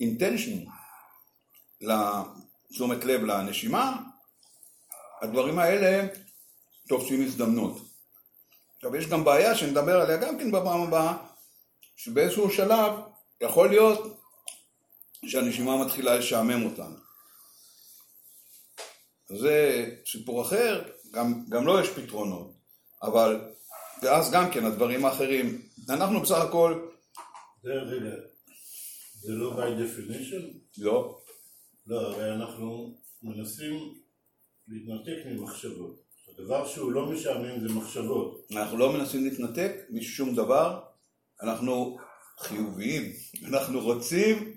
אינטנשן לתשומת לב לנשימה, הדברים האלה תופסים הזדמנות. עכשיו יש גם בעיה שנדבר עליה גם כן בפעם הבאה, שבאיזשהו שלב יכול להיות שהנשימה מתחילה לשעמם אותנו. זה סיפור אחר, גם, גם לו יש פתרונות, אבל ואז גם כן הדברים האחרים, אנחנו בסך הכל, זה רגע, זה לא by definition? לא, לא, הרי אנחנו מנסים להתנתק ממחשבות. הדבר שהוא לא משעמם זה מחשבות. אנחנו לא מנסים להתנתק משום דבר, אנחנו חיוביים, אנחנו רוצים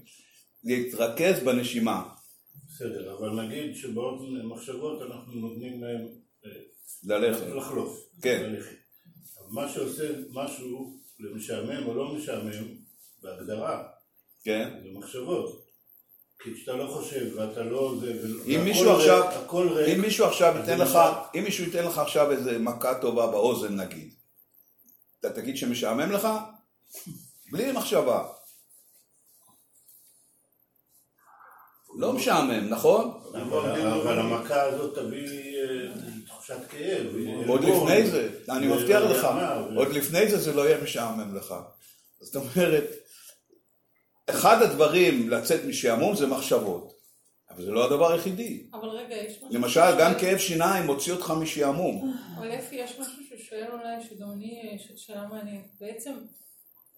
להתרכז בנשימה. בסדר, אבל נגיד שבעוד מחשבות אנחנו נותנים להם אה, ללכת. לחלוף. כן. ללכת. אבל מה שעושה משהו למשעמם או לא משעמם, בהגדרה, כן? זה מחשבות. כי כשאתה לא חושב ואתה לא זה, אם מישהו עכשיו, הכל ריק, אם מישהו עכשיו ייתן זה לך. אם מישהו ייתן לך עכשיו איזה מכה טובה באוזן נגיד, אתה תגיד שמשעמם לך? בלי מחשבה. לא משעמם, נכון? אבל המכה הזאת תביא אה, תחושת כאב. עוד לפני זה, אני מבטיח לך, והנאה, ו- עוד לפני זה זה לא יהיה משעמם לך. זאת אומרת, אחד הדברים לצאת משעמום זה מחשבות, אבל זה לא הדבר היחידי. אבל רגע, יש משהו... למשל, גם כאב שיניים מוציא אותך משעמום. אבל אפי, יש משהו ששואל אולי, שגם אני, ש- שאלה מעניינת. בעצם,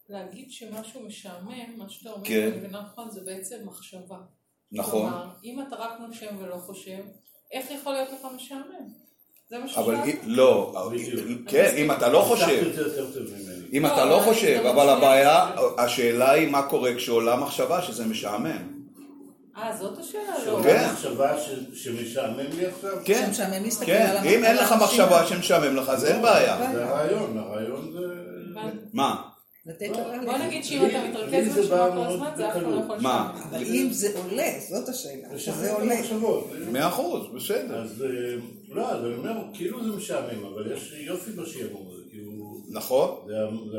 להגיד שמשהו משעמם, מה שאתה אומר, כן. אני מבינה נכון, זה בעצם מחשבה. נכון. כלומר, אם אתה רק נושם ולא חושב, איך יכול להיות לך משעמם? אבל לא. כן, אם אתה לא חושב. אם לא, אתה לא חושב, לא אבל. הבעיה, השאלה היא מה קורה כשעולה מחשבה שזה משעמם. אה, זאת השאלה? לא. שעולה כן. מחשבה שמשעמם לי עכשיו? כן, שמשעמם להסתכל כן, אם אין לך. מחשבה שמשעמם לך, אז אין בעיה. זה הרעיון, הרעיון זה... מה? בוא. נגיד שאם אתה מתרכז זה בא כל הזמן, זה אף פעם לא יכול מה? לשעמם. אבל אם זה עולה, זאת השאלה. שזה עולה. מאה אחוז, בסדר. אז אה, לא, אז אני אומר, כאילו זה משעמם, אבל יש יופי בשעמום הזה, כאילו... נכון, זה זה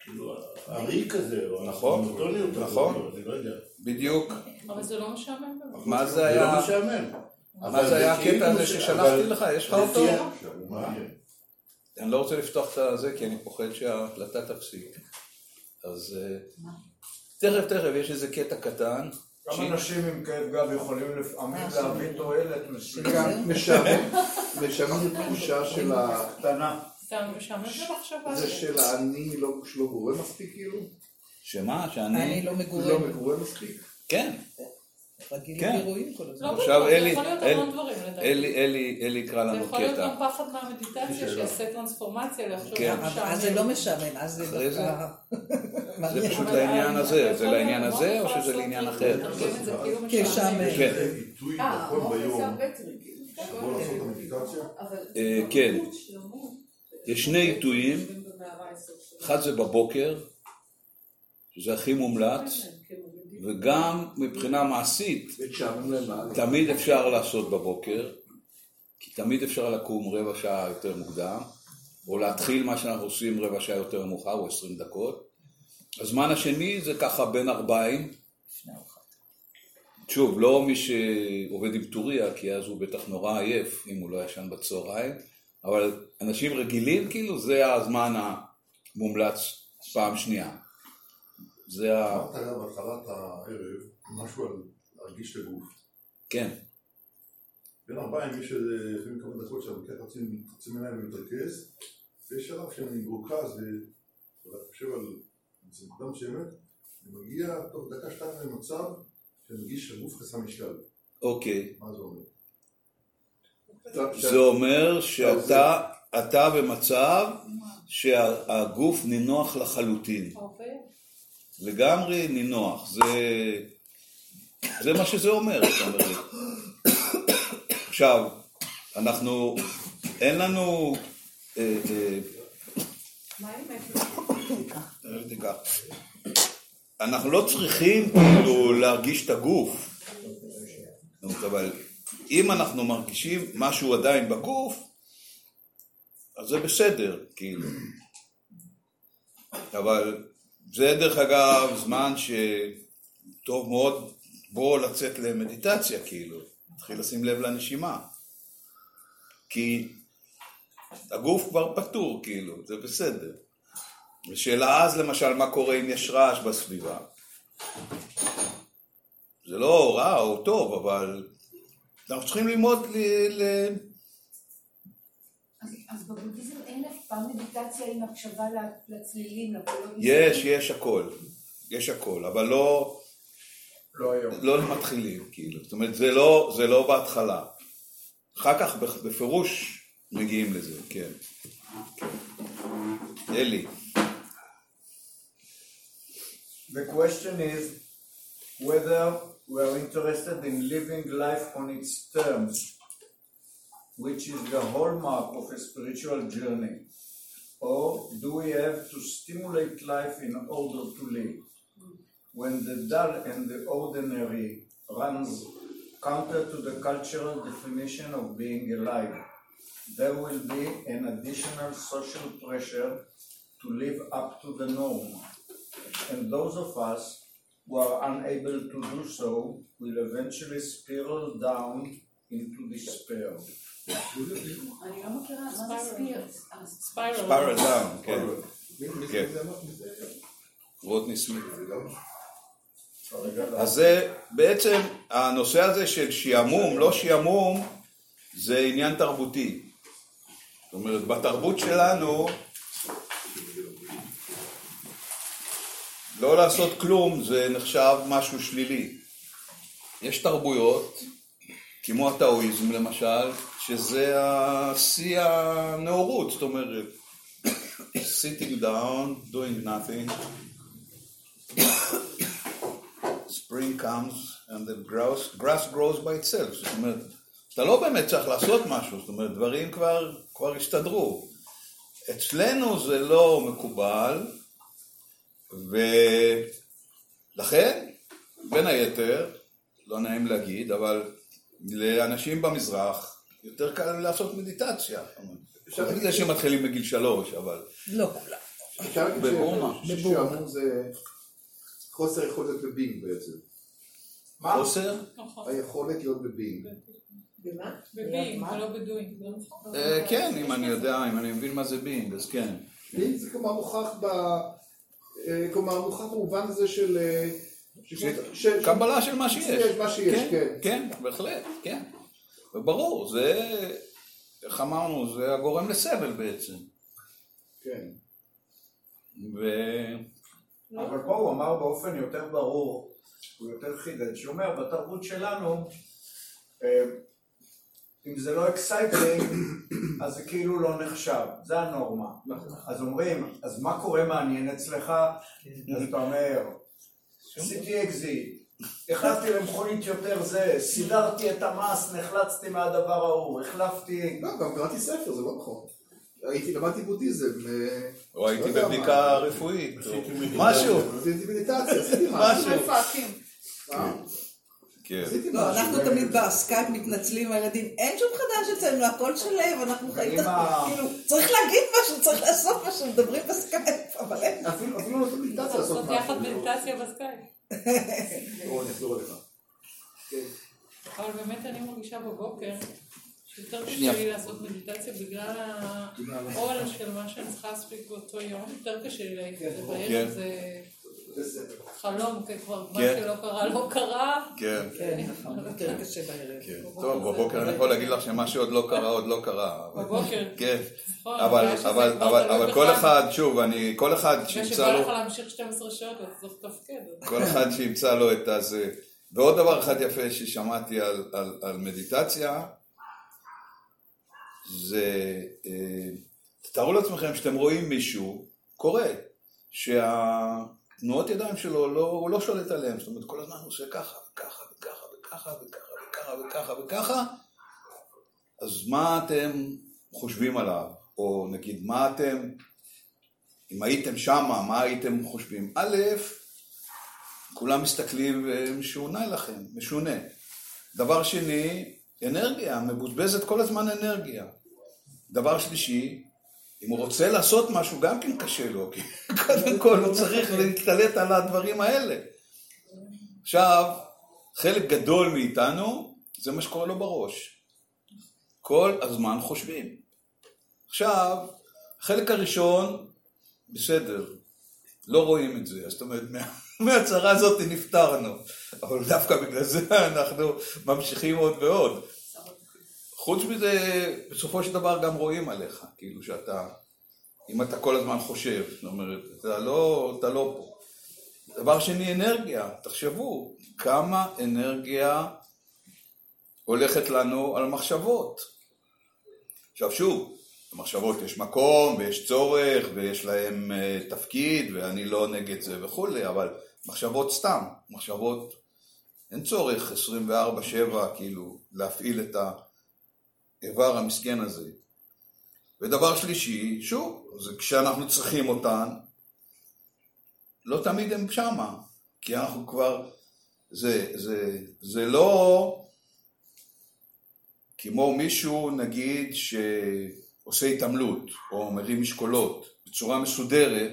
כאילו הריק הזה, או נכון, המונוטוניות הזאת, נכון. אני לא יודע. בדיוק. אבל זה לא משעמם. מה זה זה היה? לא משעמם. מה זה היה כאילו הקטע הזה ש- ששלחתי לך? יש לך אותו? מה? אני לא רוצה לפתוח את הזה כי אני פוחד שההקלטה תפסיק. אז אה, תכף תכף יש איזה קטע קטן. גם אנשים עם כאב גב יכולים לפעמים להביא תועלת. גם משעמם, התחושה של ה... קטנה. אתה משעמם במחשבה. זה של האני לא לא גורם מספיק כאילו? שמה? אני שאני... לא לא מגורם. מגורם מספיק? כן. רגיל כן. לאירועים כל הזמן. לא עכשיו זה אלי, יכול להיות אלי- המון דברים לדעתי. אלי, אלי, אלי יקרא זה לנו יכול להיות קטע. גם פחד מהמדיטציה שיעשה טרנספורמציה לחשוב כן. אז זה לא משעמם, אז זה אחרי זה? דווקא... זה. פשוט לעניין הזה, זה לעניין הזה או שזה לעניין אחר? זה כאילו כן. שם- כן. זה עיתוי אה, נכון ביום, אבל אה, כן. שלמות. יש שני עיתויים. אחד זה בבוקר, שזה הכי מומלץ, וגם מבחינה מעשית? תמיד אפשר לעשות בבוקר, כי תמיד אפשר לקום רבע שעה יותר מוקדם, או להתחיל מה שאנחנו עושים רבע שעה יותר מאוחר, או עשרים דקות. הזמן השני זה ככה בין ארבעים. שוב, לא מי שעובד עם טוריה, כי אז הוא בטח נורא עייף, אם הוא לא ישן בצהריים, אבל אנשים רגילים, כאילו, זה הזמן המומלץ פעם שנייה. זה ה... אמרת היה בהתחלת הערב משהו על להרגיש את הגוף. כן, בין ארבעים יש איזה לפעמים כמה דקות שאני לוקח חצי חצי עיניים ומתרכז, ויש שלב שאני מרוכז ורק חושב על איזה נקודה מסוימת, אני מגיע תוך דקה שתיים למצב שאני מרגיש שהגוף חסר משקל. אוקיי. מה זה אומר? זה אומר שאתה אתה במצב שהגוף נינוח לחלוטין. לגמרי נינוח. זה, זה מה שזה אומר, אומר לי. עכשיו, אנחנו, אין לנו... אה, אה. אנחנו לא צריכים כאילו להרגיש את הגוף. אבל אם אנחנו מרגישים משהו עדיין בגוף, אז זה בסדר, כאילו. אבל זה דרך אגב זמן שטוב מאוד בוא לצאת למדיטציה, כאילו. להתחיל לשים לב לנשימה. כי הגוף כבר פתור, כאילו, זה בסדר. ושאלה אז למשל מה קורה אם יש רעש בסביבה. זה לא רע או טוב, אבל אנחנו צריכים ללמוד ל... אז- אף פעם מדיטציה עם הקשבה לצלילים, לקולות. יש, יש הכל. יש הכל, אבל לא, לא היום. לא למתחילים, כאילו. זאת אומרת, זה לא, זה לא בהתחלה. אחר כך בפירוש מגיעים לזה, כן. כן. אלי. The question is whether we are interested in living life on its terms, which is the hallmark of a spiritual journey, or do we have to stimulate life in order to live? When the dull and the ordinary runs counter to the cultural definition of being alive, there will be an additional social pressure to live up to the norm. And those of us who are unable to do so will eventually spiral down into despair. אני לא מכירה, מה זה ספירס? spiral. down, כן. כן. רודני סמית. אז זה בעצם הנושא הזה של שעמום, לא שעמום, זה עניין תרבותי. זאת אומרת, בתרבות שלנו, לא לעשות כלום זה נחשב משהו שלילי. יש תרבויות, כמו הטאואיזם למשל, שזה השיא הנאורות, זאת אומרת, sitting down, doing nothing, spring comes and the grass, grass grows by itself, זאת אומרת, אתה לא באמת צריך לעשות משהו, זאת אומרת, דברים כבר, כבר הסתדרו. אצלנו זה לא מקובל, ולכן, בין היתר, לא נעים להגיד, אבל לאנשים במזרח יותר קל לעשות מדיטציה. אפשר להגיד שהם מתחילים בגיל שלוש, אבל... לא כולם. אפשר להגיד. ששעמום זה חוסר יכולת בבינג בעצם. מה? חוסר? היכולת להיות בבינג. במה? בדוינג. זה נכון. אה, כן, אם אני יודע, אם אני מבין מה זה בינג, אז כן. בינג זה כלומר מוכח ב... אה, כלומר מוכח במובן הזה של... אה, קבלה של מה שיש. יש מה שיש, כן. כן, בהחלט, כן. וברור, זה, איך אמרנו, זה הגורם לסבל בעצם. כן. ו... אבל פה הוא אמר באופן יותר ברור, הוא יותר חידד, שהוא אומר בתרבות שלנו, אה, אם זה לא exciting, אז זה כאילו לא נחשב, זה הנורמה. אז אומרים, אז מה קורה מעניין אצלך? אז אתה אומר, עשיתי אקזיט, החלפתי למכונית יותר זה, סידרתי את המס, נחלצתי מהדבר ההוא, החלפתי... לא, גם קראתי ספר, זה לא נכון. הייתי, למדתי בודהיזם. אה, או הייתי לא בבדיקה. רפואית, משהו. עשיתי מדיטציה, עשיתי משהו. משהו. אה, כן. לא. אנחנו תמיד בסקייפ מתנצלים עם הילדים, אין שום חדש אצלנו, הכל שלם, אנחנו חיים. כאילו, צריך להגיד משהו, צריך לעשות משהו, מדברים בסקייפ, אבל אין. אפילו אפילו לא לעשות מדיטציה לעשות. יחד מדיטציה בסקייפ. או, אני אחזור אליך. כן. אבל באמת אני מרגישה בבוקר שיותר קשה. לי לעשות מדיטציה בגלל העול של מה שאני צריכה להספיק באותו יום, יותר קשה לי להעיף את זה כן. בערב, זה בסדר. חלום, כי כבר מה כן. שלא קרה לא קרה. כן. כן, נכון, יותר קשה בערב. כן. טוב, בבוקר אני יכול להגיד לך שמה שעוד לא קרה, עוד לא קרה. בבוקר. כן. נכון, אבל. כל אחד, שוב, אני, כל אחד שימצא ושבא לו... לך להמשיך 12 שעות, אז צריך לתפקד. כל אחד שימצא לו את הזה. ועוד דבר אחד יפה ששמעתי על, על, על מדיטציה, זה, אה, תארו לעצמכם שאתם רואים מישהו, קורה, שהתנועות ידיים שלו, לא, הוא לא שולט עליהן, זאת אומרת, כל הזמן הוא עושה ככה, וככה, וככה, וככה, וככה, וככה, וככה, וככה, אז מה אתם חושבים עליו? או נגיד, מה אתם, אם הייתם שמה, מה הייתם חושבים? א', כולם מסתכלים ומשונה לכם, משונה. דבר שני, אנרגיה, מבוזבזת כל הזמן אנרגיה. דבר שלישי, אם הוא רוצה לעשות משהו, גם כן קשה לו, כי <laughs> קודם כל הוא צריך להשתלט על הדברים האלה. עכשיו, חלק גדול מאיתנו, זה מה שקורה לו בראש. כל הזמן חושבים. עכשיו, החלק הראשון, בסדר, לא רואים את זה, זאת אומרת, מה- <laughs> מהצרה הזאת נפטרנו, אבל דווקא בגלל זה אנחנו ממשיכים עוד ועוד. חוץ מזה, בסופו של דבר גם רואים עליך, כאילו שאתה, אם אתה כל הזמן חושב, זאת אומרת, אתה לא, אתה לא פה. דבר שני, אנרגיה, תחשבו, כמה אנרגיה הולכת לנו על מחשבות. עכשיו שוב, למחשבות יש מקום ויש צורך ויש להם uh, תפקיד ואני לא נגד זה וכולי, אבל מחשבות סתם, מחשבות, אין צורך 24-7 כאילו להפעיל את האיבר המסכן הזה. ודבר שלישי, שוב, זה כשאנחנו צריכים אותן, לא תמיד הם שמה, כי אנחנו כבר, זה, זה, זה לא כמו מישהו נגיד שעושה התעמלות או מרים משקולות בצורה מסודרת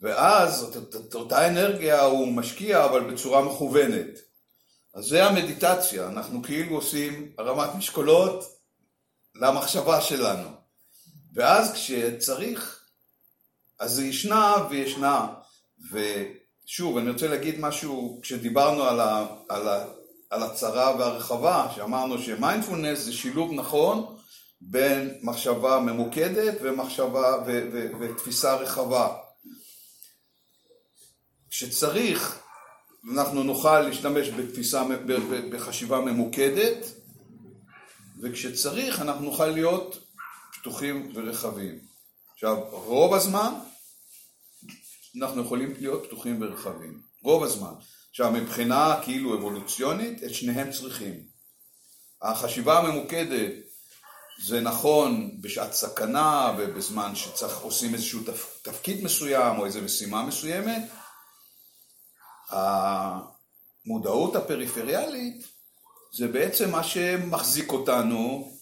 ואז את, את, אותה אנרגיה הוא משקיע אבל בצורה מכוונת. אז זה המדיטציה, אנחנו כאילו עושים הרמת משקולות למחשבה שלנו. ואז כשצריך, אז זה ישנה וישנה. ושוב, אני רוצה להגיד משהו, כשדיברנו על, ה, על, ה, על הצרה והרחבה, שאמרנו שמיינדפולנס זה שילוב נכון בין מחשבה ממוקדת ומחשבה ו, ו, ותפיסה רחבה. כשצריך, אנחנו נוכל להשתמש בתפיסה, בחשיבה ממוקדת, וכשצריך אנחנו נוכל להיות פתוחים ורחבים. עכשיו, רוב הזמן אנחנו יכולים להיות פתוחים ורחבים. רוב הזמן. עכשיו, מבחינה כאילו אבולוציונית, את שניהם צריכים. החשיבה הממוקדת זה נכון בשעת סכנה ובזמן שצריך עושים איזשהו תפ, תפקיד מסוים או איזו משימה מסוימת. המודעות הפריפריאלית זה בעצם מה שמחזיק אותנו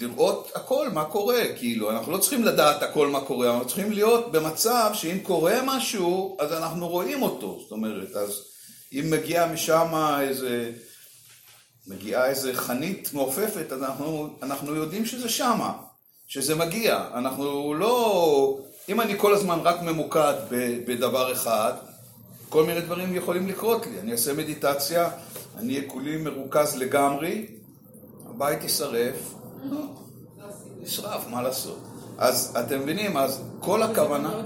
לראות הכל מה קורה, כאילו, אנחנו לא צריכים לדעת הכל מה קורה, אנחנו צריכים להיות במצב שאם קורה משהו, אז אנחנו רואים אותו, זאת אומרת, אז אם מגיעה משם איזה, מגיעה איזה חנית מעופפת, אז אנחנו, אנחנו יודעים שזה שמה, שזה מגיע, אנחנו לא, אם אני כל הזמן רק ממוקד בדבר אחד, כל מיני דברים יכולים לקרות לי, אני אעשה מדיטציה, אני אהיה כולי מרוכז לגמרי, הבית יישרף, נשרף, מה לעשות? אז אתם מבינים, אז כל הכוונה...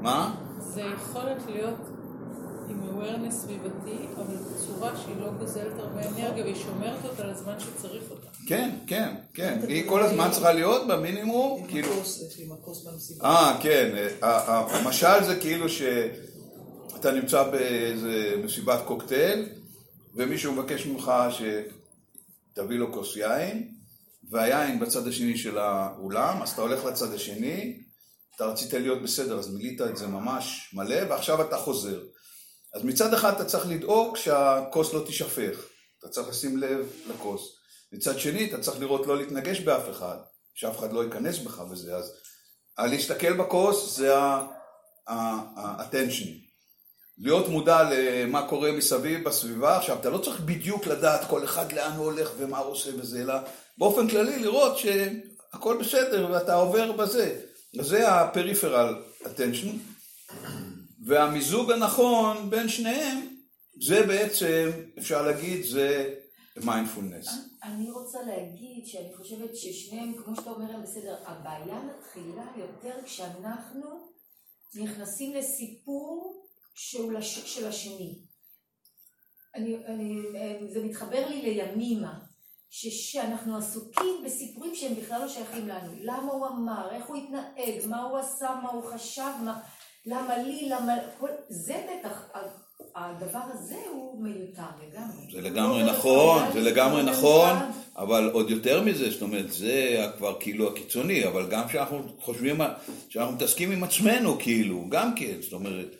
מה? זה יכולת להיות עם awareness סביבתי, אבל בצורה שהיא לא גוזלת הרבה אנרגיה והיא שומרת אותה לזמן שצריך אותה. כן, כן, כן. היא כל הזמן צריכה להיות במינימום, עם כאילו... הכוס, יש לי עם הכוס במסיבה. אה, כן. המשל זה כאילו שאתה נמצא באיזה מסיבת קוקטייל, ומישהו מבקש ממך שתביא לו כוס יין, והיין בצד השני של האולם, אז אתה הולך לצד השני, אתה רצית להיות בסדר, אז מילאת את זה ממש מלא, ועכשיו אתה חוזר. אז מצד אחד אתה צריך לדאוג שהכוס לא תישפך, אתה צריך לשים לב לכוס. מצד שני, אתה צריך לראות לא להתנגש באף אחד, שאף אחד לא ייכנס בך וזה, אז להסתכל בכוס זה ה-attention. להיות מודע למה קורה מסביב בסביבה, עכשיו אתה לא צריך בדיוק לדעת כל אחד לאן הוא הולך ומה הוא עושה בזה, אלא באופן כללי לראות שהכל בסדר ואתה עובר בזה. זה ה-peripheral attention, והמיזוג הנכון בין שניהם, זה בעצם, אפשר להגיד, זה מיינדפולנס. אני רוצה להגיד שאני חושבת ששניהם, כמו שאתה אומר, הם בסדר. הבעיה מתחילה יותר כשאנחנו נכנסים לסיפור שהוא לש, של השני. אני, אני, זה מתחבר לי לימימה, שאנחנו עסוקים בסיפורים שהם בכלל לא שייכים לנו. למה הוא אמר, איך הוא התנהג, מה הוא עשה, מה הוא חשב, מה, למה לי, למה... כל, זה בטח, הדבר הזה הוא מיותר לגמרי. זה לגמרי לא נכון, זה לגמרי נכון. אבל עוד יותר מזה, זאת אומרת, זה כבר כאילו הקיצוני, אבל גם כשאנחנו חושבים, כשאנחנו מתעסקים עם עצמנו, כאילו, גם כן, זאת אומרת,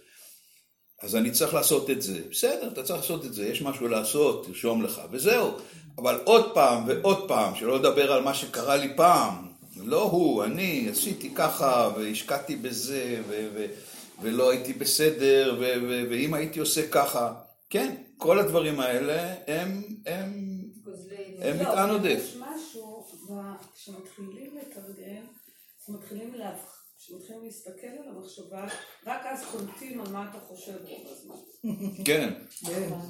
אז אני צריך לעשות את זה. בסדר, אתה צריך לעשות את זה, יש משהו לעשות, תרשום לך, וזהו. אבל עוד פעם ועוד פעם, שלא לדבר על מה שקרה לי פעם, לא הוא, אני עשיתי ככה, והשקעתי בזה, ו- ו- ולא הייתי בסדר, ו- ו- ואם הייתי עושה ככה, כן, כל הדברים האלה הם, הם, הם מטען לא, עודף. יש משהו, כשמתחילים לתרגם, מתחילים לה... כשמתחילים להסתכל על המחשבה, רק אז קולטים על מה אתה חושב רוב הזמן. כן,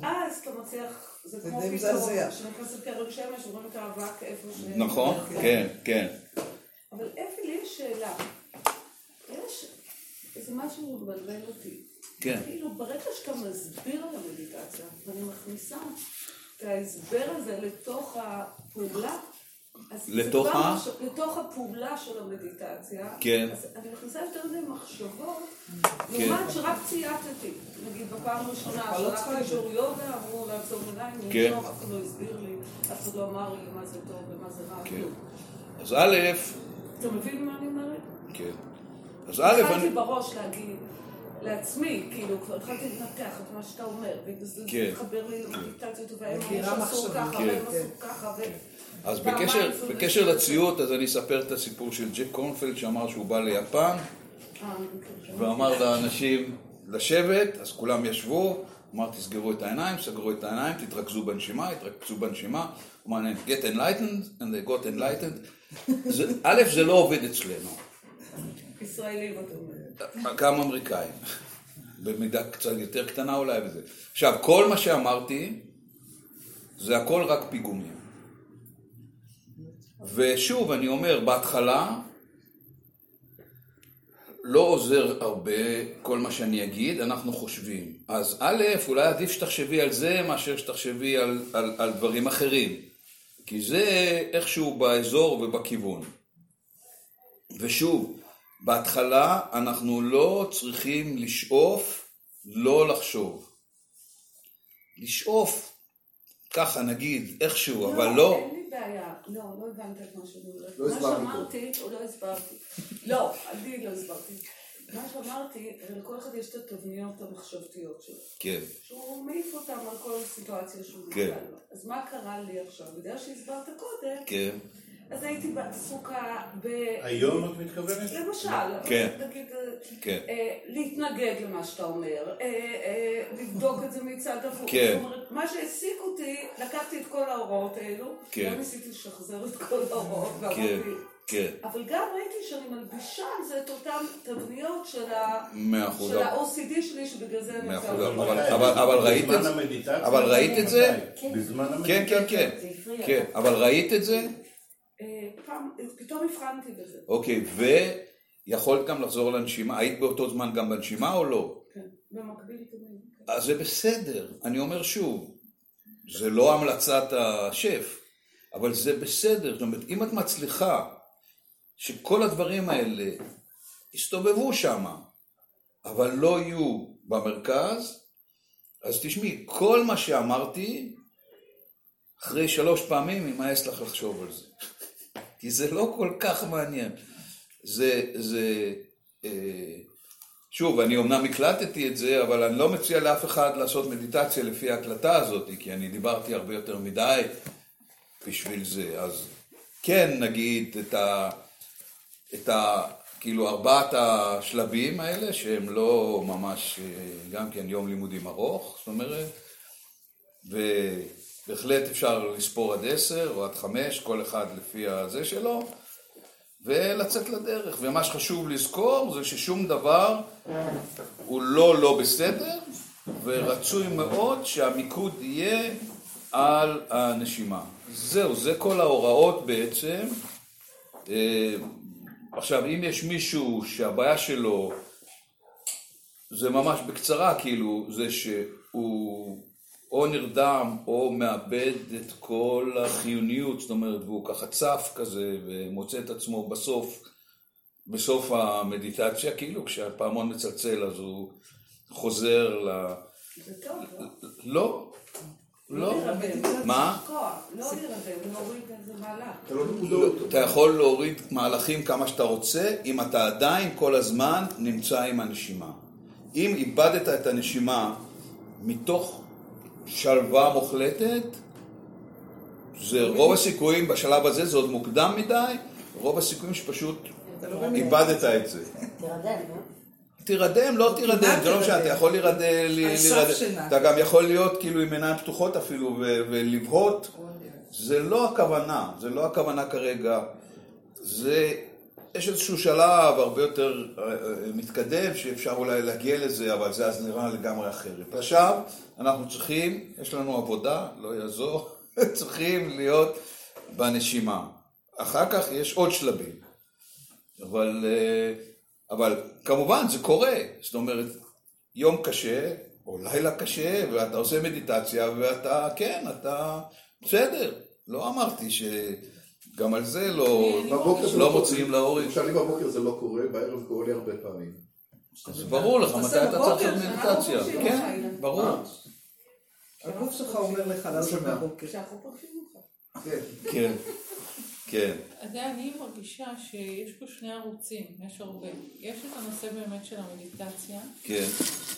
אז אתה מצליח, זה כמו פתאום. כשנכנסת קרן שמש, רואים את האבק איפה ש... נכון, כן, כן. אבל אפי, לי יש שאלה. יש איזה משהו מבלבל אותי. כן. כאילו, ברגע שאתה מסביר על המדיטציה, ואני מכניסה את ההסבר הזה לתוך הפעולה, לתוך ה- משהו- לתוך הפעולה של המדיטציה. כן. אז אני מכניסה יותר מדי מחשבות, כן. לעומת שרק צייתתי. נגיד בפעם הראשונה לא זה. שיעור יוגה, אמרו לעצום עיניים, כן. אף אחד לא הסביר לי, אף אחד לא אמר לי מה זה טוב ומה זה רע. כן. אז א', אתה מבין מה אני אומרת? כן. אז א', התחלתי אני... בראש להגיד לעצמי, כאילו, כבר התחלתי לנתח את מה שאתה אומר, וזה כן. מתחבר לי למדיטציות, עשו מחשבים. ככה, כן. והם עשו ככה, ו... אז בקשר, בקשר לציות, אז אני אספר את הסיפור של ג'ק קורנפלד שאמר שהוא בא ליפן. ואמר לאנשים לשבת, אז כולם ישבו, אמר תסגרו את העיניים, סגרו את העיניים, תתרכזו בנשימה, התרכזו בנשימה, אמר להם get enlightened, and they got enlightened. זה, א', זה לא עובד אצלנו, ישראלים, אתה אומר. גם אמריקאים, במידה קצת יותר קטנה אולי וזה. עכשיו, כל מה שאמרתי, זה הכל רק פיגומים. ושוב, אני אומר, בהתחלה, לא עוזר הרבה כל מה שאני אגיד, אנחנו חושבים. אז א', אולי עדיף שתחשבי על זה מאשר שתחשבי על, על, על דברים אחרים. כי זה איכשהו באזור ובכיוון. ושוב, בהתחלה אנחנו לא צריכים לשאוף, לא לחשוב. לשאוף, ככה נגיד, איכשהו, אבל לא... בעיה. לא, לא הבנת את מה שאני אומרת. לא מה הסברת שאמרתי, או לא הסברתי. לא, אני לא הסברתי. מה שאמרתי, לכל אחד יש את התבניות המחשבתיות שלו. כן, שהוא מעיף אותם על כל סיטואציה שהוא כן. נתקל בה. אז מה קרה לי עכשיו? בגלל שהסברת קודם, כן, אז הייתי עסוקה ב... היום את מתכוונת? למשל, כן. נגיד, כן. אה, להתנגד למה שאתה אומר, אה, אה, לבדוק את זה מצד הפוך. כן. זאת אומרת, מה שהעסיק אותי, לקחתי את כל ההוראות האלו, כן. גם ניסיתי לשחזר את כל ההוראות, כן, ואמרתי, כן, אבל גם ראיתי שאני מלבישה על זה את אותן תבניות של ה-OCD שלי, שבגלל זה אני אותו. אבל- מתי? אבל- אבל ראית את זה? המדיטציה? אבל ראית את זה? מתי? בזמן כן, המדיטציה? כן, כן. כן, אבל ראית את זה? אה, פעם, פתאום הבחנתי בזה. אוקיי, ויכולת גם לחזור לנשימה, היית באותו זמן גם בנשימה או לא? כן, במקביל. אז זה בסדר, אני אומר שוב, זה לא המלצת השף, אבל זה בסדר, זאת אומרת, אם את מצליחה שכל הדברים האלה יסתובבו שם, אבל לא יהיו במרכז, אז תשמעי, כל מה שאמרתי, אחרי שלוש פעמים יימאס לך לחשוב על זה. <laughs> כי זה לא כל כך מעניין. זה, זה, אה, שוב, אני אמנם הקלטתי את זה, אבל אני לא מציע לאף אחד לעשות מדיטציה לפי ההקלטה הזאת, כי אני דיברתי הרבה יותר מדי בשביל זה. אז כן, נגיד את ה... את ה... כאילו ארבעת השלבים האלה, שהם לא ממש, אה, גם כן יום לימודים ארוך, זאת אומרת, ובהחלט אפשר לספור עד עשר או עד חמש, כל אחד לפי הזה שלו, ולצאת לדרך. ומה שחשוב לזכור זה ששום דבר הוא לא לא בסדר, ורצוי מאוד שהמיקוד יהיה על הנשימה. זהו, זה כל ההוראות בעצם. אה, עכשיו, אם יש מישהו שהבעיה שלו זה ממש בקצרה, כאילו, זה שהוא או נרדם או מאבד את כל החיוניות, זאת אומרת, והוא ככה צף כזה ומוצא את עצמו בסוף, בסוף המדיטציה, כאילו כשהפעמון מצלצל אז הוא חוזר ל... זה טוב, לא? לא, לא. מה? לא להירדם, להוריד איזה מהלך. אתה לא במודעות. אתה יכול להוריד מהלכים כמה שאתה רוצה, אם אתה עדיין כל הזמן נמצא עם הנשימה. אם איבדת את הנשימה מתוך שלווה מוחלטת, זה רוב הסיכויים בשלב הזה, זה עוד מוקדם מדי, רוב הסיכויים שפשוט איבדת את זה. תרדם, לא? תירדם, לא תירדם, זה לא משנה, אתה יכול להירדם. אתה גם יכול להיות כאילו עם עיניים פתוחות אפילו ולבהות, זה לא הכוונה, זה לא הכוונה כרגע, זה, יש איזשהו שלב הרבה יותר אה, אה, מתקדם שאפשר אולי להגיע לזה, אבל זה אז נראה לגמרי אחרת. עכשיו אנחנו צריכים, יש לנו עבודה, לא יעזור, <laughs> צריכים להיות בנשימה. אחר כך יש עוד שלבים. אבל, אה, אבל כמובן זה קורה, זאת אומרת, יום קשה או לילה קשה ואתה עושה מדיטציה ואתה, כן, אתה בסדר, לא אמרתי ש... גם על זה לא, לא קורה. מוציאים. למשל, אם בבוקר זה לא קורה, בערב קורה לי הרבה פעמים. אז ברור לך מתי אתה צריך לעשות מדיטציה. כן, ברור. הגוף שלך אומר לך לעשות בבוקר. כשאנחנו פוגשים אותך. כן. כן, כן. יודע, אני מרגישה שיש פה שני ערוצים, יש הרבה. יש את הנושא באמת של המדיטציה, כן,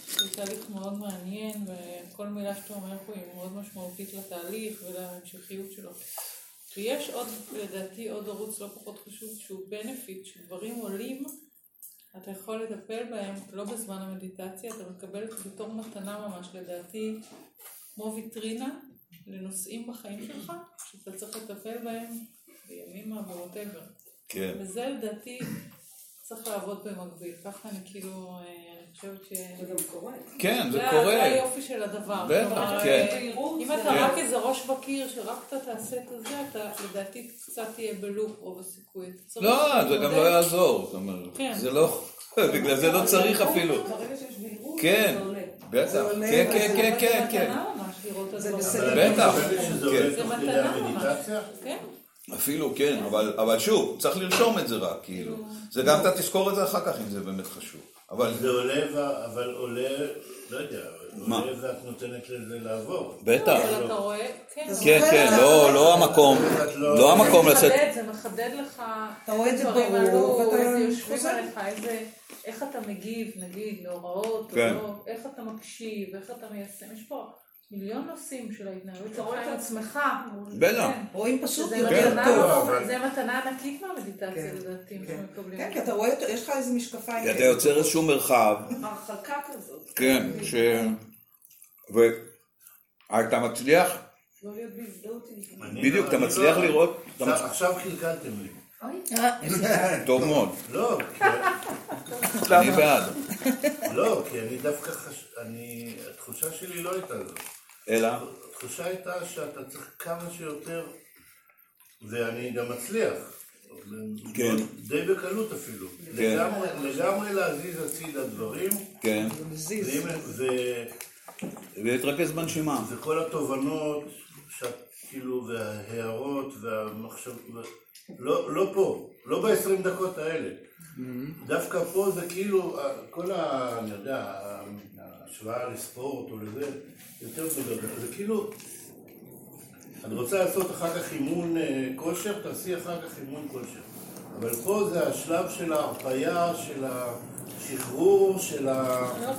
זה תהליך מאוד מעניין, וכל מילה שאתה אומר פה היא מאוד משמעותית לתהליך ולהמשכיות שלו. ויש עוד, לדעתי, עוד ערוץ לא פחות חשוב, שהוא בנפיט, שדברים עולים, אתה יכול לטפל בהם לא בזמן המדיטציה, אתה מקבל את זה בתור מתנה ממש, לדעתי, כמו ויטרינה לנושאים בחיים שלך, שאתה צריך לטפל בהם בימימה וווטאבר. כן. וזה לדעתי צריך לעבוד במקביל, ככה אני כאילו, אה, אני חושבת ש... זה גם קורה. כן, זה זה קורה. היופי של הדבר. בטח, כן. אה, אם אתה כן. רק איזה ראש בקיר, שרק אתה תעשה את זה, אתה לדעתי קצת תהיה בלופ רוב הסיכוי. אתה צריך לא, זה גם. לא יעזור. זאת אומרת, כן. זה לא, <laughs> בגלל זה לא צריך אפילו. ברגע שיש בהירות, כן, זה עולה. זה כן, כן, זה כן, כן, זה כן. מתנה ממש לראות את זה. בסדר. בטח. כן. זה מתנה ממש. כן. אפילו כן, אבל, אבל שוב, צריך לרשום את זה רק, כאילו. זה גם אתה תזכור את זה אחר כך אם זה באמת חשוב. אבל זה עולה, אבל עולה, לא יודע, מה? עולה ואת נותנת לזה לעבור. בטח. אבל אתה רואה, כן. כן, כן, לא, לא המקום, לא המקום זה לשאת... מחדד, זה מחדד לך, אתה רואה את זה ברור, איזה יושבים חוזר. עליך, איזה, איך אתה מגיב, נגיד, להוראות, כן. לא, איך אתה מקשיב, איך אתה מיישם, יש פה מיליון נושאים של ההתנהלות שלך רואה את עם עצמך. בטח. כן. רואים פשוט יותר מתנה- טוב. זה מתנה ענקית מהמדיטציה כן. לדעתי, מה שמקבלים. כן, כי אתה רואה, יש לך איזה משקפיים. כי אתה. יוצר איזשהו מרחב, הרחקה כזאת. כן, ש... ואתה מצליח, לא בדיוק, לא- אתה מצליח לא- לראות, אתה עכשיו- קלקלתם לי. <laughs> טוב מאוד, לא, כי- אני בעד, לא, כי אני דווקא חש... אני... התחושה שלי לא הייתה זאת. אלא, התחושה הייתה שאתה צריך כמה שיותר, ואני גם מצליח. כן. די בקלות אפילו. כן. לגמרי, לגמרי להזיז הצידה דברים, כן, ו- ולהתרכז בנשימה, וכל התובנות, שאת, כאילו, וההערות, והמחשב... ו- לא, לא פה, לא ב-20 דקות האלה. דווקא פה זה כאילו, ה- כל ה... אני יודע, ה- ההשוואה לספורט או לזה, יותר גדול. זה כאילו, את רוצה לעשות אחר כך אימון אה, כושר, תעשי אחר כך אימון כושר. אבל פה זה השלב של ההרפאיה, של השחרור, של ה... לא.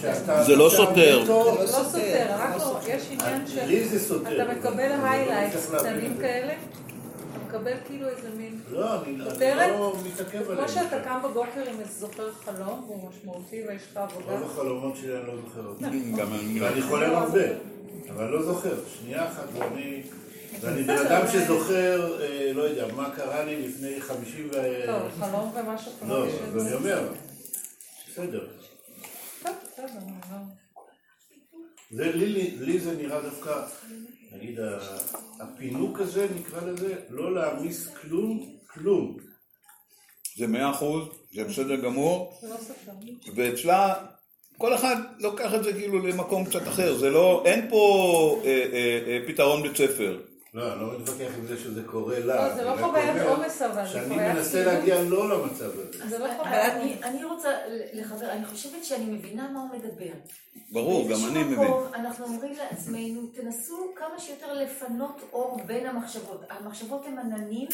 שאתה... זה לא סותר. בתור- לא סותר, רק לא, יש עניין של... לי זה סותר. אתה מקבל לא highlights קטנים את זה. כאלה, מקבל כאילו איזה מין... לא, אני כותרת? לא מתעכב עליהם. כמו שאתה קם בבוקר עם איזה זוכר חלום, והוא משמעותי ויש לך עבודה. רוב החלומות שלי אני לא זוכר. גם אני, ואני חולם הרבה, אבל לא זוכר. שנייה אחת ואני... ואני בן אדם שזוכר, אה, לא יודע, מה קרה לי לפני 50 ו... טוב, חלום ומה שאתה לא. אז אני אומר, בסדר. טוב, בסדר, אני לא... זה, לי זה נראה דווקא, נגיד, הפינוק הזה, נקרא לזה, לא להעמיס כלום, כלום. זה מאה אחוז, זה בסדר גמור, זה לא. ואצלה, כל אחד לוקח את זה כאילו למקום קצת אחר, זה לא, אין פה אה, אה, אה, פתרון בית ספר. לא, אני לא מתווכח עם זה שזה קורה לה. לא, זה לא חוויית עומס, אבל זה שאני חוויית מנסה. להגיע לא למצב הזה. זה לא אבל חוויה. אני- אני רוצה לחבר, אני חושבת שאני מבינה מה הוא מדבר. ברור, גם אני מבין. אנחנו אומרים לעצמנו, תנסו כמה שיותר לפנות אור בין המחשבות. המחשבות הן עננים,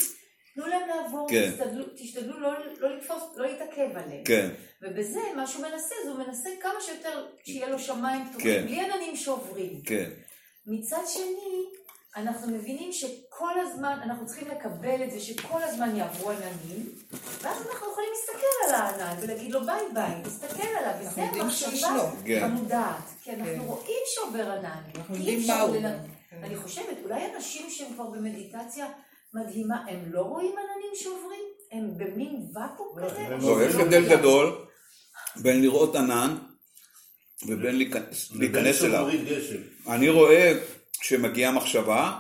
תנו להם לעבור, כן. תשתדלו, תשתדלו לא, לא לתפוס, לא להתעכב עליהם. כן, ובזה מה שהוא מנסה, זה הוא מנסה כמה שיותר שיהיה לו שמיים כן. פתוחים, בלי עננים שעוברים. כן, מצד שני, אנחנו מבינים שכל הזמן, אנחנו צריכים לקבל את זה שכל הזמן יעברו עננים, ואז אנחנו יכולים להסתכל על הענן ולהגיד לו ביי ביי, תסתכל עליו, וזה המחשבה לו. כן. המודעת, כי אנחנו כן. רואים שעובר ענן, אנחנו אי יודעים אפשר. לנ- אני חושבת, אולי אנשים שהם כבר במדיטציה מדהימה, הם לא רואים עננים שעוברים? הם במין ואקום לא, כזה? לא, שזה יש לא הבדל? גדול בין לראות ענן ובין להיכנס- אליו. אני רואה שמגיעה מחשבה,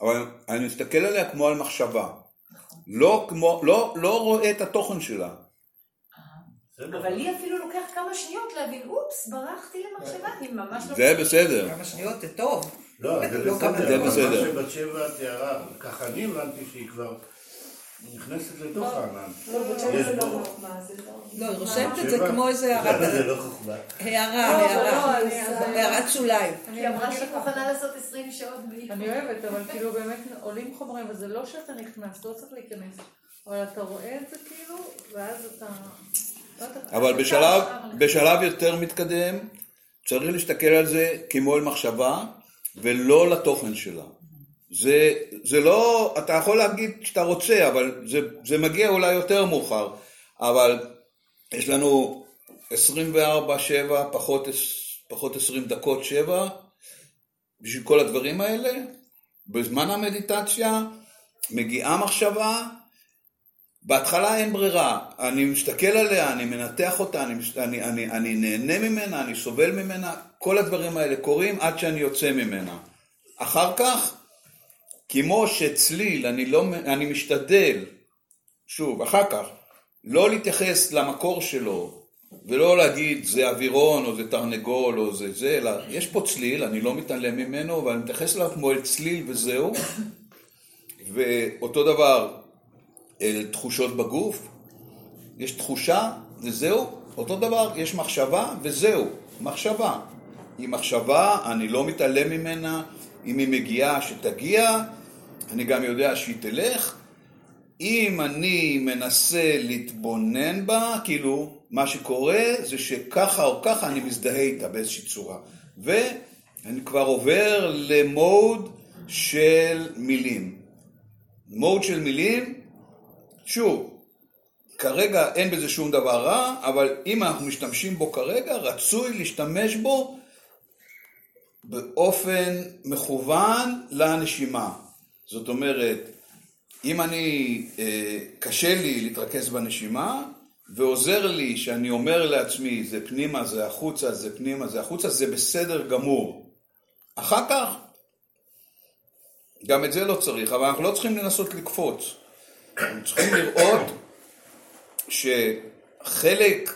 אבל אני מסתכל עליה כמו על מחשבה. לא כמו, לא, לא רואה את התוכן שלה. בסדר. אבל לי אפילו לוקח כמה שניות להבין, אופס, ברחתי למחשבה, אני ממש לא... זה בסדר. כמה שניות זה טוב. לא, זה לא בסדר, זה בסדר. מה שבת שבע תיארה, ככה אני הבנתי שהיא כבר נכנסת לתוך הענן. לא, זה לא זה לא... לא, היא רושמת את זה? כמו איזה הערה, זה לא חוכמה. הערה, הערה, הערת שוליים. היא אמרה שהיא מוכנה לעשות 20 שעות בלי... אני אוהבת, אבל כאילו <laughs> באמת עולים חומרים, וזה לא שאתה נכנס, לא צריך להיכנס, אבל אתה רואה את זה כאילו, ואז אתה... אבל בשלב, יותר מתקדם צריך להסתכל על זה כמו אל מחשבה ולא לתוכן שלה. זה, זה לא, אתה יכול להגיד שאתה רוצה, אבל זה, זה מגיע אולי יותר מאוחר, אבל יש לנו 24-7 פחות, פחות 20 דקות 7 בשביל כל הדברים האלה. בזמן המדיטציה מגיעה מחשבה, בהתחלה אין ברירה, אני מסתכל עליה, אני מנתח אותה, אני, אני, אני, אני נהנה ממנה, אני סובל ממנה, כל הדברים האלה קורים עד שאני יוצא ממנה. אחר כך, כמו שצליל, אני, לא, אני משתדל, שוב, אחר כך, לא להתייחס למקור שלו, ולא להגיד זה אווירון, או זה תרנגול, או זה זה, אלא יש פה צליל, אני לא מתעלם ממנו, ואני מתייחס אליו כמו אל צליל וזהו. ואותו דבר אל תחושות בגוף, יש תחושה וזהו, אותו דבר, יש מחשבה וזהו, מחשבה. היא מחשבה, אני לא מתעלם ממנה, אם היא מגיעה שתגיע, אני גם יודע שהיא תלך. אם אני מנסה להתבונן בה, כאילו, מה שקורה זה שככה או ככה אני מזדהה איתה באיזושהי צורה. ואני כבר עובר למוד של מילים. מוד של מילים, שוב, כרגע אין בזה שום דבר רע, אבל אם אנחנו משתמשים בו כרגע, רצוי להשתמש בו באופן מכוון לנשימה. זאת אומרת, אם אני, אה, קשה לי להתרכז בנשימה, ועוזר לי שאני אומר לעצמי, זה פנימה, זה החוצה, זה פנימה, זה החוצה, זה בסדר גמור. אחר כך, גם את זה לא צריך, אבל אנחנו לא צריכים לנסות לקפוץ. אנחנו צריכים לראות שחלק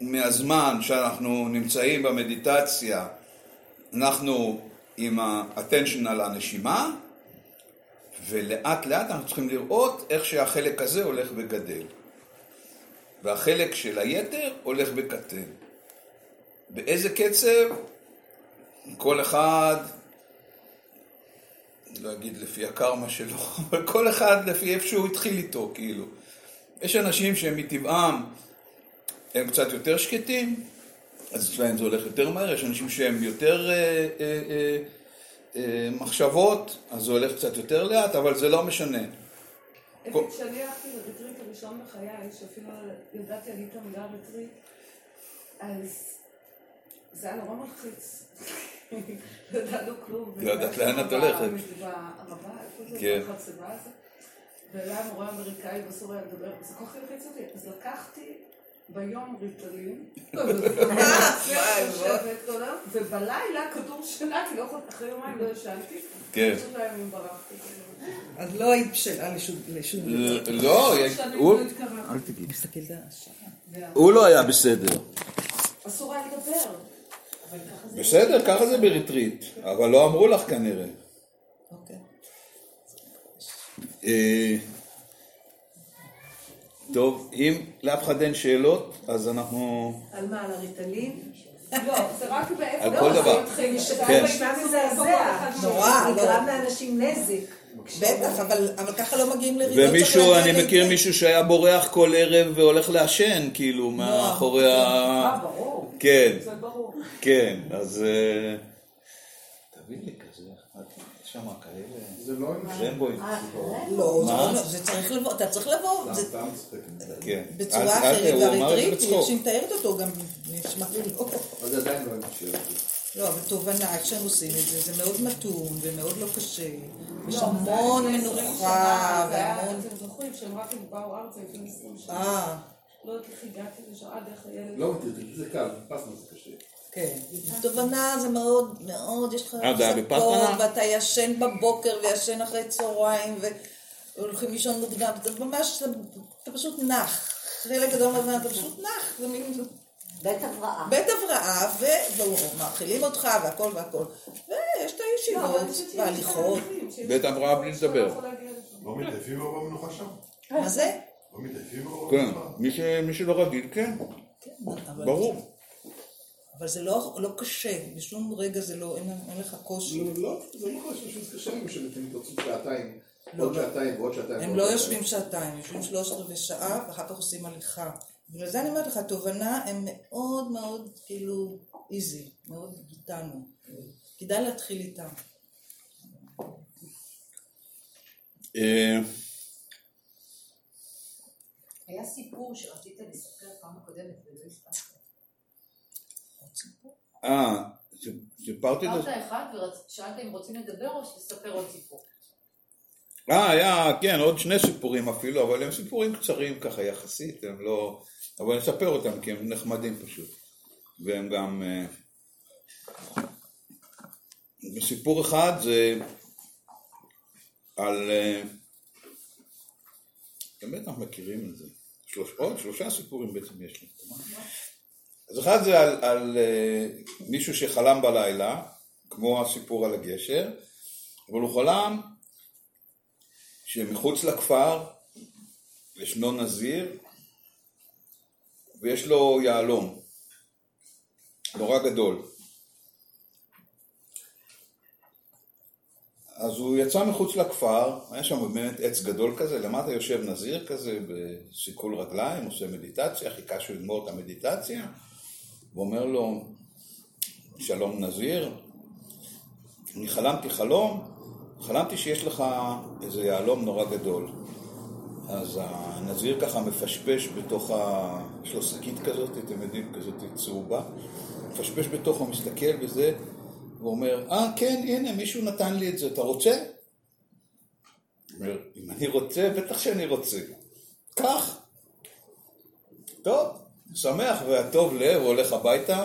מהזמן שאנחנו נמצאים במדיטציה, אנחנו עם ה-attention על הנשימה, ולאט לאט אנחנו צריכים לראות איך שהחלק הזה הולך וגדל. והחלק של היתר הולך וקטן. באיזה קצב? כל אחד, לא אגיד לפי הקרמה שלו, <laughs> אבל כל אחד לפי איפה שהוא התחיל איתו, כאילו. יש אנשים שהם מטבעם, הם קצת יותר שקטים, אז אצלם זה הולך יותר מהר, יש אנשים שהם יותר אה, אה, אה, מחשבות, אז זה הולך קצת יותר לאט, אבל זה לא משנה. אפי, כשאני הלכתי לריטריט הראשון בחיי, שאפילו ידעתי להגיד את המילה ריטריט, אז זה היה נורא מלחיץ. <laughs> לא ידענו כלום. לא ידעת לאן את הולכת. בערבה, איפה זה? כן. בחצבה. והיה מורה אמריקאי בסור היה מדבר, זה כל כך הלחיץ אותי. אז לקחתי ביום ריטלין, <laughs> ובלילה כדור שינה, כי לא יכולתי, אחרי יומיים לא ישנתי. כן. אז לא היית בשלה לשום... לא, הוא- אל השעה. הוא לא היה בסדר. אסור היה לדבר. בסדר, ככה זה בריטריט, אבל לא אמרו לך כנראה. אוקיי. טוב, אם לאף אחד אין שאלות, אז אנחנו... על מה, על הריטלין? לא, זה רק באיפה... על כל דבר. זה כן. נשמע מזעזע. נורא, לא. נגרם לאנשים נזק. בטח, אבל אבל ככה לא מגיעים לרידות. ומישהו, אני מכיר. מישהו שהיה בורח כל ערב והולך לעשן, כאילו, מאחורי ה... אה, ברור. כן, זה ברור. כן, אז... אה, תביא לי כזה, יש שם כאלה... זה לא רמבוים. לא, זה מה? לא- זה צריך לבוא, אתה צריך לבוא. עם. כן. בצורה אחרת. איך שהיא מתארת אותו, גם נשמע לי לא. אבל זה עדיין לא אנושי. לא, אבל תובנה, איך שהם עושים את זה, זה מאוד מתון ומאוד לא קשה. יש המון מנוחה והמון... אתם זוכרים שהם רק באו ארצה לפני 20 שנה. אה, לא יודעת איך הגעתי לשם עד איך הילד... לא זה קל, פסמה זה קשה. כן. תובנה זה מאוד, מאוד, יש לך אה, בפסנה? ואתה ישן בבוקר וישן אחרי צהריים, והולכים לישון מוקדם, אתה ממש, אתה פשוט נח. חלק גדול מהזמן אתה פשוט נח, זה מין... בית הבראה. בית הבראה, ומאכילים אותך והכל והכל. יש את לא, הישיבות, וההליכות. שיש בית אברהם בלי לדבר. לא. לא מתעייפים ברוב המנוחה שם? מה זה? לא מתעייפים ברוב כן, המנוחה? מי ש- מי שלא רגיל, כן, אבל- ברור. אבל זה לא לא קשה, בשום רגע זה לא, אין אין לך קושי. לא, לא, זה לא חושב שזה קשה אם שהם רוצים שעתיים, לא, עוד. שעתיים ועוד שעתיים. הם לא שעתיים. יושבים שעתיים, יושבים שלושת רבעי שעה, ואחר כך עושים הליכה. בגלל זה אני אומרת לך, תובנה הם מאוד מאוד כאילו איזי, מאוד איתנו. כדאי להתחיל איתם. אה, היה סיפור שרצית לספר פעם הקודמת ולא הספקת. אה, סיפרתי את זה? אחד ושאלת אם רוצים לדבר או שתספר עוד סיפור. אה, היה, כן, עוד שני סיפורים אפילו, אבל הם סיפורים קצרים ככה יחסית, הם לא... אבל אני אספר אותם כי הם נחמדים פשוט. והם גם... אה, סיפור אחד זה על... אה, אתם בטח מכירים את זה. שלוש, עוד שלושה סיפורים בעצם יש לי. אז אחד זה על, על אה, מישהו שחלם בלילה, כמו הסיפור על הגשר, אבל הוא חלם שמחוץ לכפר ישנו נזיר ויש לו יהלום נורא גדול. אז הוא יצא מחוץ לכפר, היה שם באמת עץ גדול כזה, למטה יושב נזיר כזה בסיכול רגליים, עושה מדיטציה, חיכה שהוא יגמור את המדיטציה, ואומר לו, שלום נזיר, אני חלמתי חלום, חלמתי שיש לך איזה יהלום נורא גדול. אז הנזיר ככה מפשפש בתוך ה... יש לו שקית כזאת, אתם יודעים, כזאת צהובה, מפשפש בתוכו, מסתכל בזה, ואומר, אה, כן, הנה, מישהו נתן לי את זה, אתה רוצה? אומר, אם אני רוצה, בטח שאני רוצה. קח. טוב, שמח והטוב לב, הולך הביתה.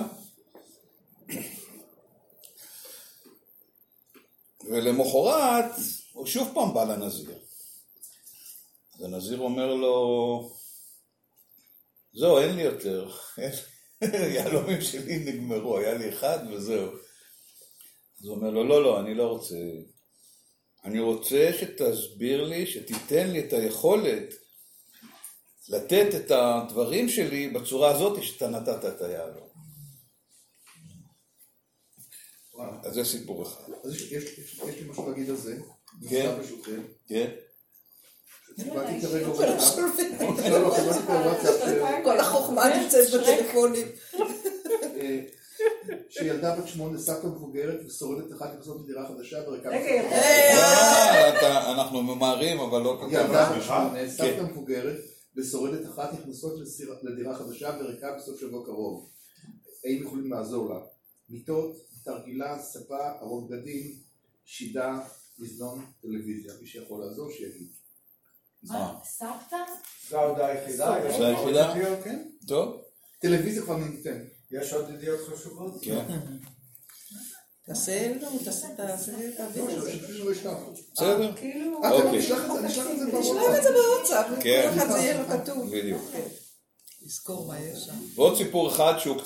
ולמחרת הוא שוב פעם בא לנזיר. אז הנזיר אומר לו, זהו, אין לי יותר. <laughs> יהלומים שלי נגמרו, היה לי אחד וזהו. אז הוא אומר לו, לא, לא, אני לא רוצה. אני רוצה שתסביר לי, שתיתן לי את היכולת לתת את הדברים שלי בצורה הזאת שאתה נתת את היהלום. אז זה סיפור אחד. אז יש- יש יש- יש לי משהו להגיד על זה. כן. כן? כל. לא, לא, כל החוכמה נמצאת בטלפונים. אה, שילדה בת שמונה, סבתא מבוגרת ושורדת אחת נכנסות לדירה חדשה. יפה. אה, אנחנו ממהרים, אבל לא כל כך. ילדה בת שמונה, כן. סבתא מבוגרת ושורדת אחת נכנסות לדירה חדשה וריקה בסוף שבוע קרוב. האם יכולים לעזור לה? מיטות, תרגילה, ספה, ארון בגדים, שידה, מזנון, טלוויזיה. מי שיכול לעזור שיגיד. מה, סבתא? זו ההודעה היחידה? עוד היחידה? כן? טוב, טלוויזיה כבר ניתן. יש עוד ידיעות חשובות? כן. תעשה תעשה, תעשה, תעביר את זה. בסדר? אה, אוקיי. אשלח את זה, תשלח בוואטסאפ. בוואטסאפ, כן. כל אחד זה יהיה לו כתוב. בדיוק. לזכור מה יש שם. ועוד סיפור אחד שהוא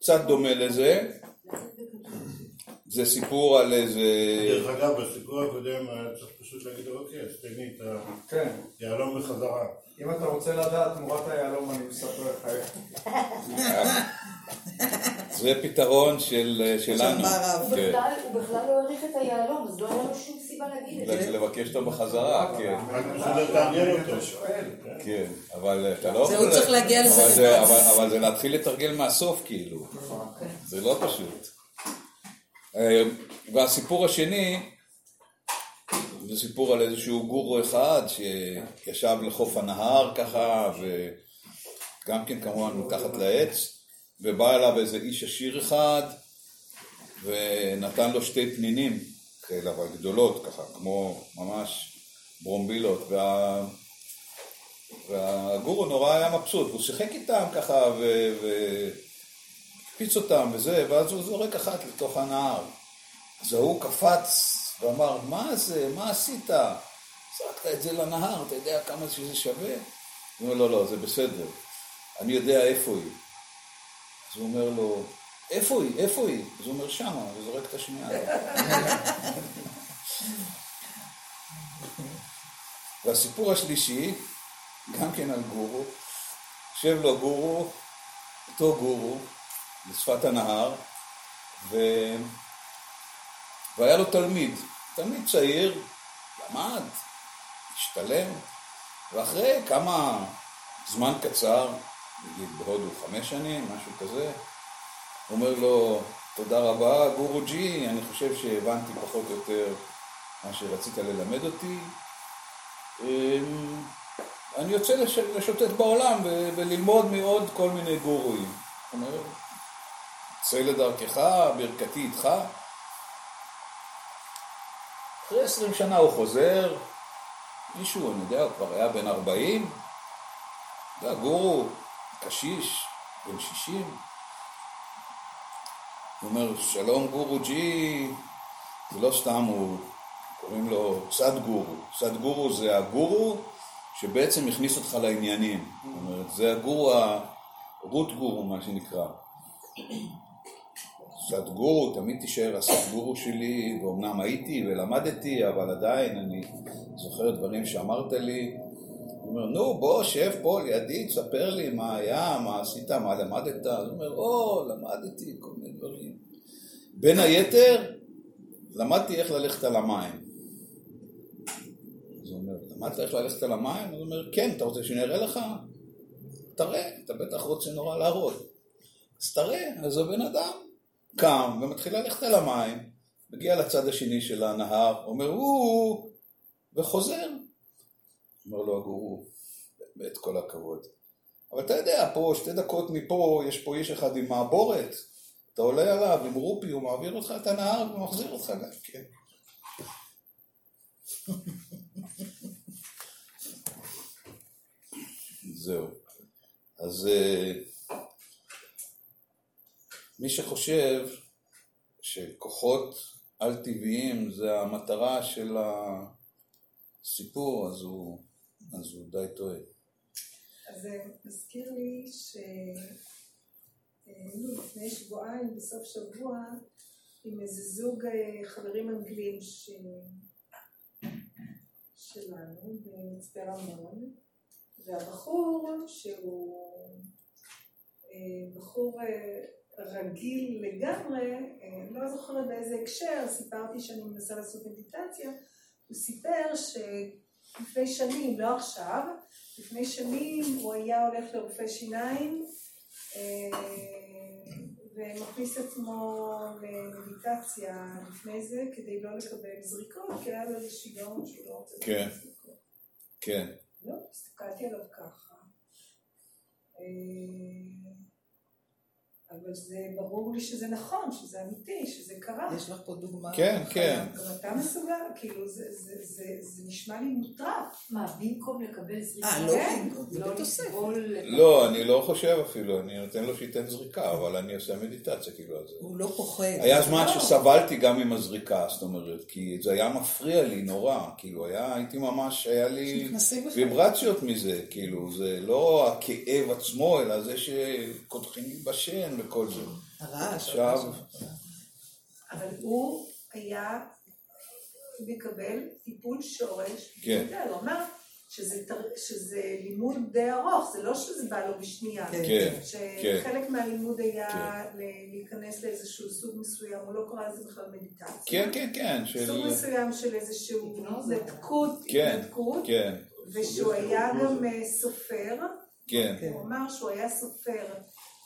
קצת דומה לזה, זה סיפור על איזה... דרך אגב, בסיפור הקודם היה צריך פשוט להגיד, אוקיי, אז תן לי את כן. היהלום בחזרה. אם אתה רוצה לדעת תמורת היהלום, אני מספר לך איך. <laughs> זה פתרון של, שלנו. מערב. הוא כן. בכלל- הוא בכלל לא העריך את היהלום, אז לא היה לו שום סיבה להגיד את זה. לבקש אותו בחזרה, כן. רק בשביל לתעניין אותו. שואל. כן, אבל אתה לא זהו, צריך להגיע לזה אבל זה- לבד. אבל- אבל זה להתחיל לתרגל מהסוף, כאילו. זה לא פשוט. אה, והסיפור השני, זה סיפור על איזשהו גורו אחד שישב לחוף הנהר ככה, וגם כן כמובן מתחת לעץ, ובא אליו איזה איש עשיר אחד, ונתן לו שתי פנינים כאלה, אבל גדולות ככה, כמו ממש ברומבילות, וה... והגורו נורא היה מבסוט, הוא שיחק איתם ככה והקפיץ אותם וזה, ואז הוא זורק אחת לתוך הנהר. אז ההוא קפץ ואמר, מה זה, מה עשית? זרקת את זה לנהר, אתה יודע כמה שזה שווה? הוא אומר, לא, לא, זה בסדר, אני יודע איפה היא. אז הוא אומר לו, איפה היא? איפה היא? אז הוא אומר, שמה, וזורק את השנייה. <laughs> והסיפור השלישי, גם כן על גורו, יושב לו גורו, אותו גורו, בשפת הנהר, ו... והיה לו תלמיד, תלמיד צעיר, למד, השתלם, ואחרי כמה זמן קצר, נגיד בהודו חמש שנים, משהו כזה, אומר לו, תודה רבה גורו ג'י, אני חושב שהבנתי פחות או יותר מה שרצית ללמד אותי. אמ, אני יוצא לש... לשוטט בעולם. וללמוד מעוד כל מיני גורואים. אומר, צא לדרכך, ברכתי איתך. אחרי עשרים שנה הוא חוזר, מישהו, אני יודע, הוא כבר היה בן ארבעים, אתה יודע, גורו, קשיש, בן שישים. הוא אומר, שלום גורו ג'י, זה לא סתם הוא, קוראים לו סד גורו. סד גורו זה הגורו שבעצם הכניס אותך לעניינים. זאת אומרת, זה הגורו, הרות גורו, מה שנקרא. סד גורו, תמיד תישאר הסד גורו שלי, ואומנם הייתי ולמדתי, אבל עדיין אני זוכר דברים שאמרת לי. הוא אומר, נו, בוא, שב פה לידי, תספר לי מה היה, מה עשית, מה למדת. הוא אומר, או, למדתי כל מיני דברים. בין היתר, למדתי איך ללכת על המים. אז הוא אומר, למדת איך ללכת על המים? הוא אומר, כן, אתה רוצה שאני אראה לך? תראה, אתה בטח רוצה נורא להראות. אז תראה, אז הבן אדם קם ומתחיל ללכת על המים, מגיע לצד השני של הנהר, אומר, הוא, וחוזר. אומר לו הגורו, באמת כל הכבוד. אבל אתה יודע, פה שתי דקות מפה, יש פה איש אחד עם מעבורת, אתה עולה עליו עם רופי, הוא מעביר אותך את הנהר ומחזיר אותך גם כן. <laughs> זהו. אז אה, מי שחושב שכוחות על-טבעיים זה המטרה של הסיפור, אז הוא, אז הוא די טועה. אז זה מזכיר לי שהיינו לפני שבועיים בסוף שבוע עם איזה זוג אה, חברים אנגלים ש... שלנו במצפה רמון, והבחור שהוא אה, בחור אה, רגיל לגמרי, לא זוכרת באיזה הקשר, סיפרתי שאני מנסה לעשות מדיטציה, הוא סיפר שלפני שנים, לא עכשיו, לפני שנים הוא היה הולך לרופא שיניים ומכניס עצמו למדיטציה לפני זה כדי לא לקבל זריקות, כי היה לו איזה שיגעון שהוא לא רוצה כן. לקבל זריקות. כן. לא, הסתכלתי עליו ככה. אבל זה ברור לי שזה נכון, שזה אמיתי, שזה קרה. יש לך פה דוגמה? כן, כן. גם אתה מסוגל, כאילו, זה, זה, זה, זה נשמע לי מוטרף. מה, במקום לקבל זריקה? אה, לא כן, במקום, זה לא בתוספת. לא, אני לא חושב אפילו, אני נותן לו שייתן זריקה, אבל אני עושה מדיטציה כאילו על זה. הוא לא פוחד. היה זמן לא. שסבלתי גם עם הזריקה, זאת אומרת, כי זה היה מפריע לי נורא, כאילו, היה, הייתי ממש, היה לי. ויברציות מזה, כאילו, זה לא הכאב עצמו, אלא זה שקודחים לי בשן וכל זה. הרעש. עכשיו, אבל הוא היה מקבל טיפול שורש. כן. הוא אמר שזה, לימוד די ארוך, זה לא שזה בא לו בשנייה. כן, כן, כן. שחלק מהלימוד היה להיכנס לאיזשהו סוג מסוים, הוא לא קרא לזה בכלל מדיטציה. כן, כן, כן, של... סוג מסוים של איזשהו התנתקות, כן, התנתקות, כן, ושהוא היה גם אה, סופר, כן, הוא אמר שהוא היה סופר.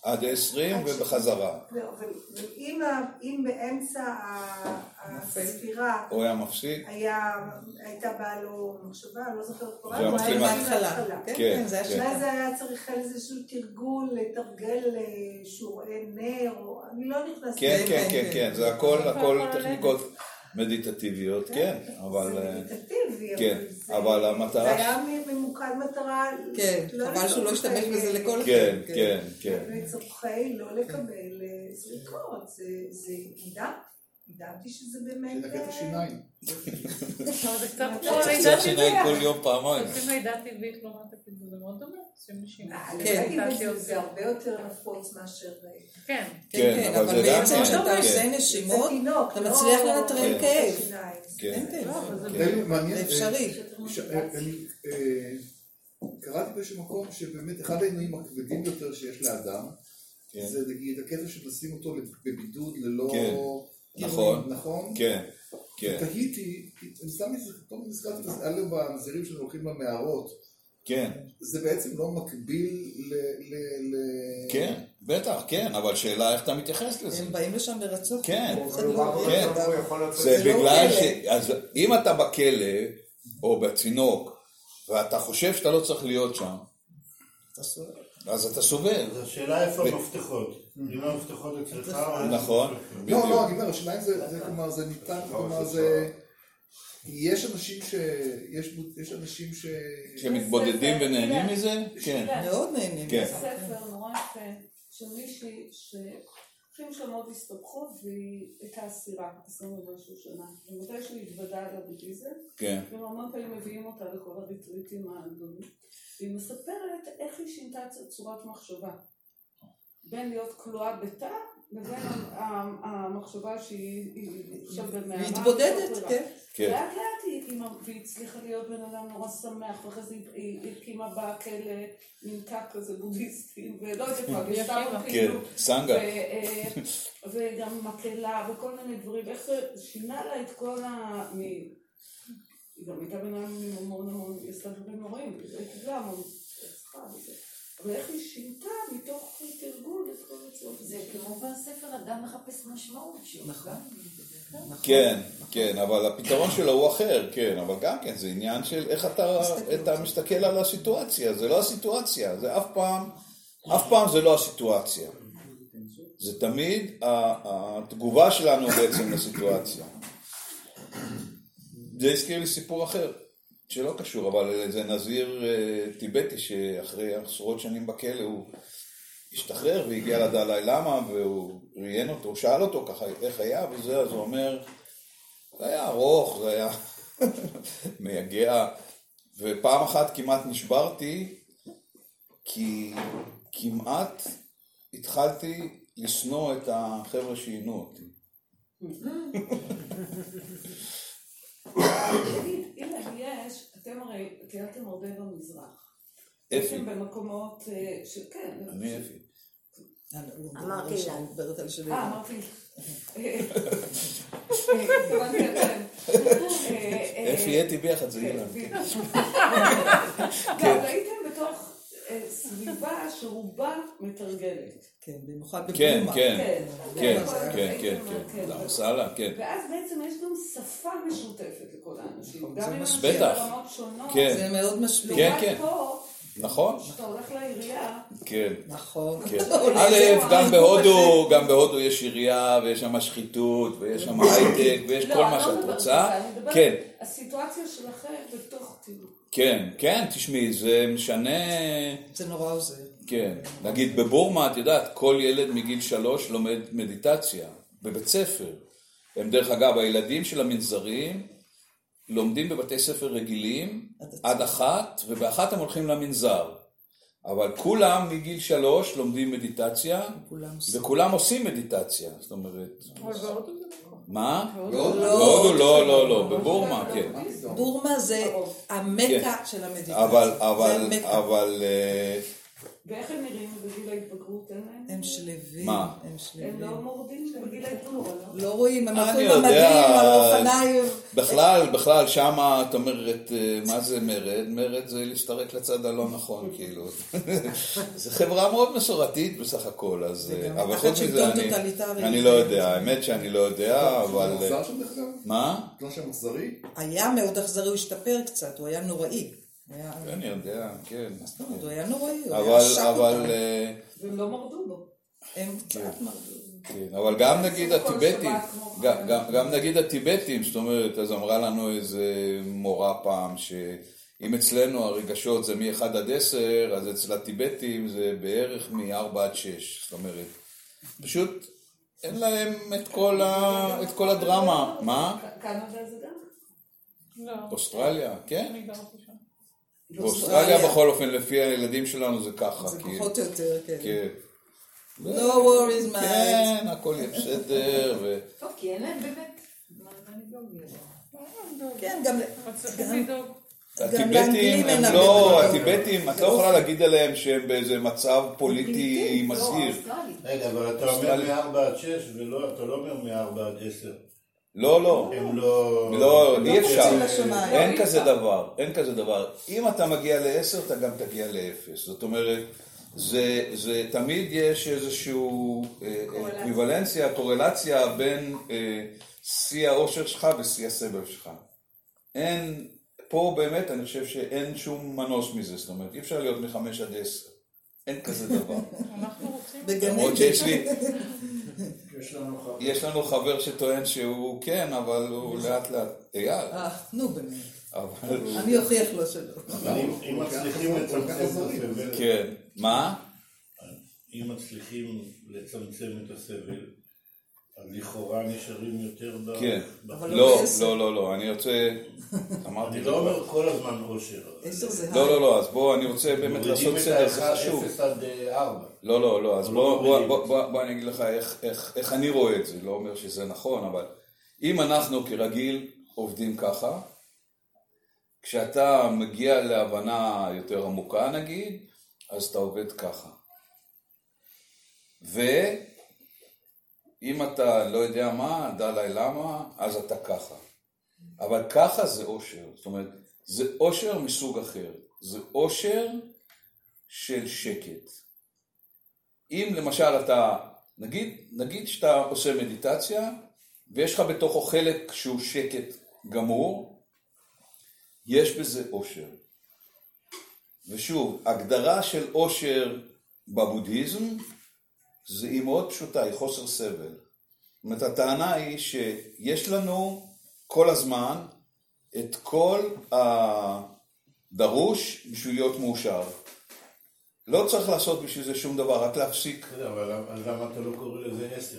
עד עשרים ובחזרה. לא, אבל אבל אם באמצע הספירה הוא היה מפסיק? הייתה באה לו מחשבה, לא זוכרת כבר, זה היה מתחיל מההתחלה. כן, כן, כן, זה היה כן. ואז היה צריך איזשהו תרגול, לתרגל אה, שיעורי נר, אני לא נכנסת כן. כן, כן, כן, זה הכל, הכל טכניקות מדיטטיביות, כן, אבל... זה אה, מדיטטיבי, כן, זה- אבל המטרה- זה היה ממוקד מטרה, כן, לא חבל שהוא לא השתמש בזה לכל כן, החיים, כן, כן. לצורכי לא לקבל אה, זריקות, זה זה דת, ידעתי שזה באמת... שזה קטע אה, שיניים. זה קצת כמו לידה טבעית. כל יום פעמיים. עושים לידה טבעית לעומת הקידוד, זה מאוד דומה. אה, כן. כן. זה הרבה יותר נפוץ מאשר... אה, כן. כן, כן, אבל זה בעצם כן, כשאתה. עושה זה נשימות, תינוק, אתה לא- מצליח לנטרל לא כאב. כן. כן. לא, זה זה. זה אפשרי. קראתי באיזשהו מקום שבאמת אחד העינויים הכבדים ביותר שיש לאדם. זה נגיד הקטע של לשים אותו בבידוד ללא... אירועים, נכון. נכון? כן, כן, תהיתי, אני סתם נזכרתי אלה בנזירים שלנו הולכים למערות, כן, זה בעצם לא מקביל ל... ל- ל- כן, בטח, כן, אבל שאלה איך אתה מתייחס לזה. הם באים לשם לרצות. כן, כן. זה לא בגלל. ש... אז אם אתה בכלא, או בצינוק, ואתה חושב שאתה לא צריך להיות שם, אתה סובל. אז אתה סובל. אז השאלה איפה ו- המפתחות. אצלך או... נכון, לא. לא, אני אומר, השאלה אם זה, זה כלומר, זה ניתן, כלומר, זה... יש אנשים ש... יש, יש אנשים ש... שמתבודדים ונהנים מזה? כן, מאוד נהנים. כן. יש ספר נורא יפה של מישהי שהחיים שלה מאוד הסתבכו והיא הייתה אסירה, עשרים ומשהו שנה. ומתי שהיא התוודה לבודהיזם, כן, גם המון פעמים מביאים אותה לכל הריטריטים הגדולים. והיא מספרת איך היא שינתה את צורת מחשבה. בין להיות כלואה בתא לבין ה- המחשבה שהיא היא עכשיו במערה. מתבודדת, כן. כן. לאט לאט היא הצליחה להיות בן אדם נורא שמח, ואחרי זה היא- היא היא הקימה בכלא כת כזה בודהיסטים, ולא יודעת מה, היא גשטאפו הקימה. כן, כאילו. סנגה. ו- אה, וגם מקהלה וכל מיני דברים, איך זה שינה לה את כל ה... מ- היא גם הייתה בן אדם עם המון המון, היא עשתה דברים נוראים, היא קיבלה המון רצחה וזה. אבל איך היא שינתה מתוך תרגול את כל הצורך. זה כמו בספר אדם מחפש משמעות. שהוא נכון. גם- כן, כן, אבל הפתרון שלו הוא אחר, כן, אבל גם כן, זה עניין של איך אתה, אתה מסתכל על הסיטואציה, זה לא הסיטואציה, זה אף פעם, אף פעם זה לא הסיטואציה. זה תמיד ה- התגובה שלנו בעצם לסיטואציה. זה הזכיר לי סיפור אחר, שלא קשור, אבל זה נזיר אה, טיבטי שאחרי עשרות שנים בכלא הוא השתחרר והגיע לדלאי למה? והוא ראיין אותו, הוא שאל אותו ככה איך היה? וזה, אז הוא אומר, זה היה ארוך, זה היה <laughs> מייגע, ופעם אחת כמעט נשברתי, כי כמעט התחלתי לשנוא את החבר'ה שעינו אותי. <laughs> הנה יש, אתם הרי טיילתם הרבה במזרח. אפי, במקומות אה, שכן. אני אפי. אמרתי לה. אני מדברת על שלי. אה, אמרתי. אה. אה, אה, אפי אתי ביחד זה כן, אילן. לא, אבל הייתם בתוך אה, סביבה שרובה מתרגלת. כן, במיוחד כן, בבומה. כן, כן, כן, כן, כן, כן. למסאלה, כן. ואז בעצם יש גם שפה משותפת לכל האנשים. גם אם. אנשים בטח. ברמות שונות. כן. זה מאוד משפיע. כן, כן. נכון, כשאתה הולך לעירייה, כן. נכון. כן. א', גם בהודו, גם בהודו יש עירייה, ויש שם שחיתות, ויש שם הייטק, ויש לא, כל מה לא שאת רוצה. כן, הסיטואציה שלכם בתוך כאילו. כן, כן, תשמעי, זה משנה, זה נורא עוזר. כן. נגיד בבורמה, את יודעת, כל ילד מגיל שלוש לומד מדיטציה, בבית ספר. הם דרך אגב, הילדים של המנזרים לומדים בבתי ספר רגילים עד אחת, ובאחת הם הולכים למנזר. אבל כולם מגיל שלוש לומדים מדיטציה. וכולם עושים מדיטציה. זאת אומרת, מה? לא, בהודו לא, לא, לא, בבורמה, כן. בורמה זה המקה של המדיטציה. אבל, אבל. אבל, אה, ואיך הם נראים בגיל ההתבגרות? הם שלווים. מה? הם הם שלווים. לא מורדים בגיל ההתבגרות, לא? לא רואים, הם יודע, במדים, על האופניים. בכלל, בכלל, שמה, את אומרת, אה, מה זה מרד? מרד זה להסתרק לצד הלא נכון, <laughs> כאילו. <laughs> זו חברה מאוד מסורתית בסך הכל, אז... אה, אבל חוץ מזה, אני- לא יודע, האמת שאני לא יודע, אבל... מה? לא שם אכזרי? היה מאוד אכזרי, הוא השתפר קצת, הוא היה נוראי. היה- אני יודע, כן. הוא היה נוראי, הוא אבל, היה שק אבל... אותם. אה, והם לא מרדו בו. הם קצת מרדו. כן, אבל גם נגיד הטיבטים, גם- חייל. גם- גם נגיד הטיבטים, זאת אומרת, אז אמרה לנו איזה מורה פעם, שאם אצלנו הרגשות זה מ-1 עד 10, אז אצל הטיבטים זה בערך מ-4 עד 6, זאת אומרת, פשוט אין להם את כל ה- את כל הדרמה. מה? קנדה זה גם? לא, אוסטרליה, כן? שם. באוסטרליה בכל אופן, לפי הילדים שלנו זה ככה. זה כאילו. פחות או יותר, כן. כן. No worries, mate. כן, הכל יהיה בסדר. ו- טוב, כי אין להם באמת. כן, גם... הטיבטים לאנגלים אין הם לא, הטיבטים, את לא יכולה להגיד עליהם שהם באיזה מצב פוליטי לא, מזהיר. רגע, אבל אתה אומר מ-4 עד 6, ולא, אתה לא אומר מ-4 עד 10. לא, לא. הם לא... לא, אי אפשר. קופצים לשמיים. אין אי כזה אפשר. דבר, אין כזה דבר. אם אתה מגיע לעשר, אתה גם תגיע לאפס. זאת אומרת, זה, זה תמיד יש איזושהי אקוויוולנציה, קורלציה בין אה, שיא האושר שלך ושיא הסבל שלך. אין, פה באמת אני חושב שאין שום מנוס מזה, זאת אומרת, אי אפשר להיות מחמש עד עשר. אין כזה דבר. אנחנו רוצים... בגנים. למרות שיש לי, יש לנו חבר. יש לנו חבר שטוען שהוא כן, אבל הוא לאט לאט, אייל, אה, נו באמת. אני אוכיח לו שלא. אבל אם- מצליחים לצמצם את הסבל, כן, מה? אם מצליחים לצמצם את הסבל, לכאורה נשארים יותר ב... כן. לא לא. לא, לא, לא, אני רוצה, אמרתי אני לא. אומר כל הזמן עושר. עשר זה לא. לא, לא, אז בוא, אני רוצה באמת לעשות סדר, זה חשוב. 0 עד 4. לא, לא, לא, אז אבל בוא, לא בוא, מורידים בוא, את בוא, בוא אני אגיד לך איך, איך, איך אני רואה את זה, לא אומר שזה נכון, אבל אם אנחנו כרגיל עובדים ככה, כשאתה מגיע להבנה יותר עמוקה נגיד, אז אתה עובד ככה. ואם אתה לא יודע מה, דלאי למה, אז אתה ככה. אבל ככה זה אושר, זאת אומרת, זה אושר מסוג אחר, זה אושר של שקט. אם למשל אתה, נגיד, נגיד שאתה עושה מדיטציה, ויש לך בתוכו חלק שהוא שקט גמור, יש בזה אושר. ושוב, הגדרה של אושר בבודהיזם, זה היא מאוד פשוטה, היא חוסר סבל. זאת אומרת, הטענה היא שיש לנו כל הזמן את כל הדרוש בשביל להיות מאושר. לא צריך לעשות בשביל זה שום דבר, רק להפסיק. בסדר, אבל אז למה אתה לא קורא לזה 10?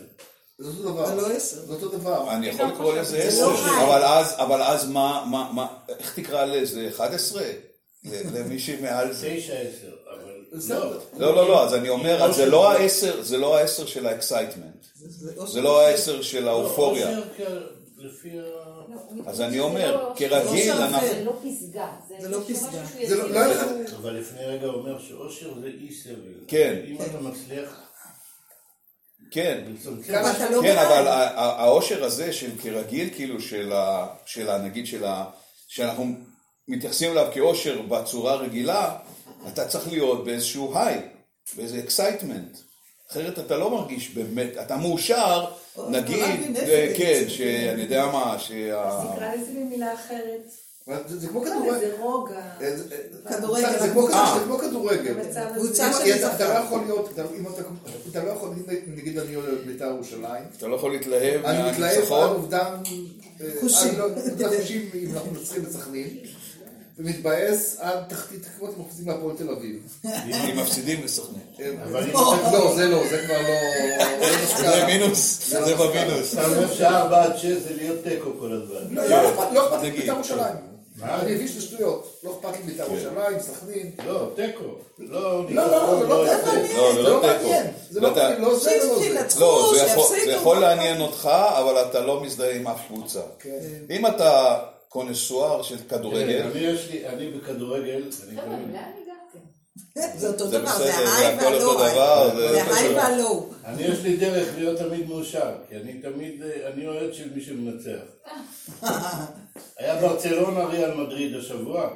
זה אותו דבר. זה לא עשר. זה אותו דבר. אני יכול לקרוא לזה זה עשר, לא. אבל אז, אבל אז מה, מה, מה, איך תקרא לזה? 11? ל- למי שמעל זה. 9, 10, אבל... בסדר. לא, לא, לא, אז אני אומר, זה לא העשר, זה לא העשר של ה excitement. זה לא העשר של האופוריה. לא, אושר כ- לפי ה... לא, הוא אז אני אומר, לא- כרגיל זה אנחנו- זה לא פסגה. זה לא פסגה. לא- לא אבל לפני רגע הוא אומר שאושר זה אי סבל. כן. אם אתה מצליח כן, לא כן. אבל האושר הזה של כרגיל, כאילו, של ה... של ה... נגיד של ה... שאנחנו מתייחסים אליו כאושר בצורה רגילה, אתה צריך להיות באיזשהו high, באיזה excitement. אחרת אתה לא מרגיש באמת, אתה מאושר, או, נגיד, אה. כן, שאני יודע מה, שה... תקרא לזה במילה אחרת. זה כמו לא, כדורגל. זה רוגע. אה, זה- אה, כדורגל, זה כמו- אה. כדורגל. קבוצה של אם אתה. לא יכול להיות, אתה- לא יכול, נגיד אני אוהד בית"ר ירושלים, אתה לא יכול להתלהב אני מתלהב על מהניצחון. אובדן אה, חושים. לא- אובדן חושים אם אנחנו מנצחים בסכנין, ומתבאס עד תחתית כמו אתם מפסידים להפועל תל אביב. אם מפסידים לסוכנים. <laughs> אבל אם לא, זה לא, זה כבר לא... זה לא. מינוס, זה במינוס. אתה אומר שארבע עד שש זה להיות תיקו כל הזמן. לא, לא אכפת- לא לי. בית"ר ירושלים. אני מבין שזה שטויות. לא אכפת לי בית"ר ירושלים, סכנין. לא, תיקו. לא, לא, לא, זה לא. מעניין. לא, זה זה לא לא. מעניין. זה לא לא זה ולא זה. שינצחו, לא, זה יכול-. זה יכול לעניין אותך, אבל אתה לא מזדהה עם אף קבוצה. כן. אם אתה קונסואר של כדורגל, אני יש לי, אני בכדורגל, אני לאן הגעתם? זה אותו דבר, זה ההיי והלואו. דבר, זה ההיי. והלואו. אני יש לי דרך להיות תמיד מאושר, כי אני תמיד, אני אוהד של מי שמנצח. <laughs> היה ברצלונה ריאל מדריד השבוע,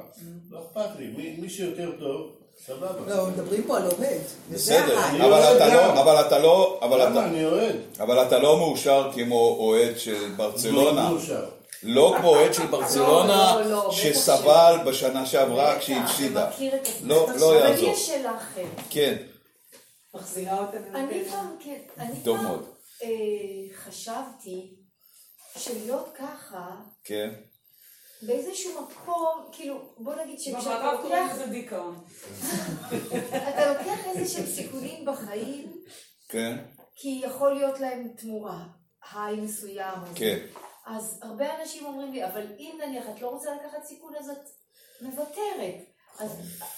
לא אכפת לי, מי- מי שיותר טוב, סבבה. לא, מדברים פה על אוהד. בסדר. אני אבל אתה. לא, אבל אתה לא, אבל למה? אתה, אני אוהד. אבל אתה לא מאושר כמו אוהד של מאוד ברצלונה. מאושר. לא כמו אוהד של ברצלונה, לא, לא, שסבל בשנה שעברה כשהיא הפסידה. לא, לא אבל יעזור. לי יש שאלה אחרת. כן, מחזירה אותנו. אני. פעם, כן, אני פעם. אה, חשבתי שלהיות ככה, כן. באיזשהו מקום, כאילו, בוא נגיד שכשאתה לוקח. אתה לוקח איזה שהם סיכונים בחיים, כן. כי יכול להיות להם תמורה, היי מסוים. כן. אז הרבה אנשים אומרים לי, אבל אם נניח את לא רוצה לקחת סיכון אז את מוותרת. אז,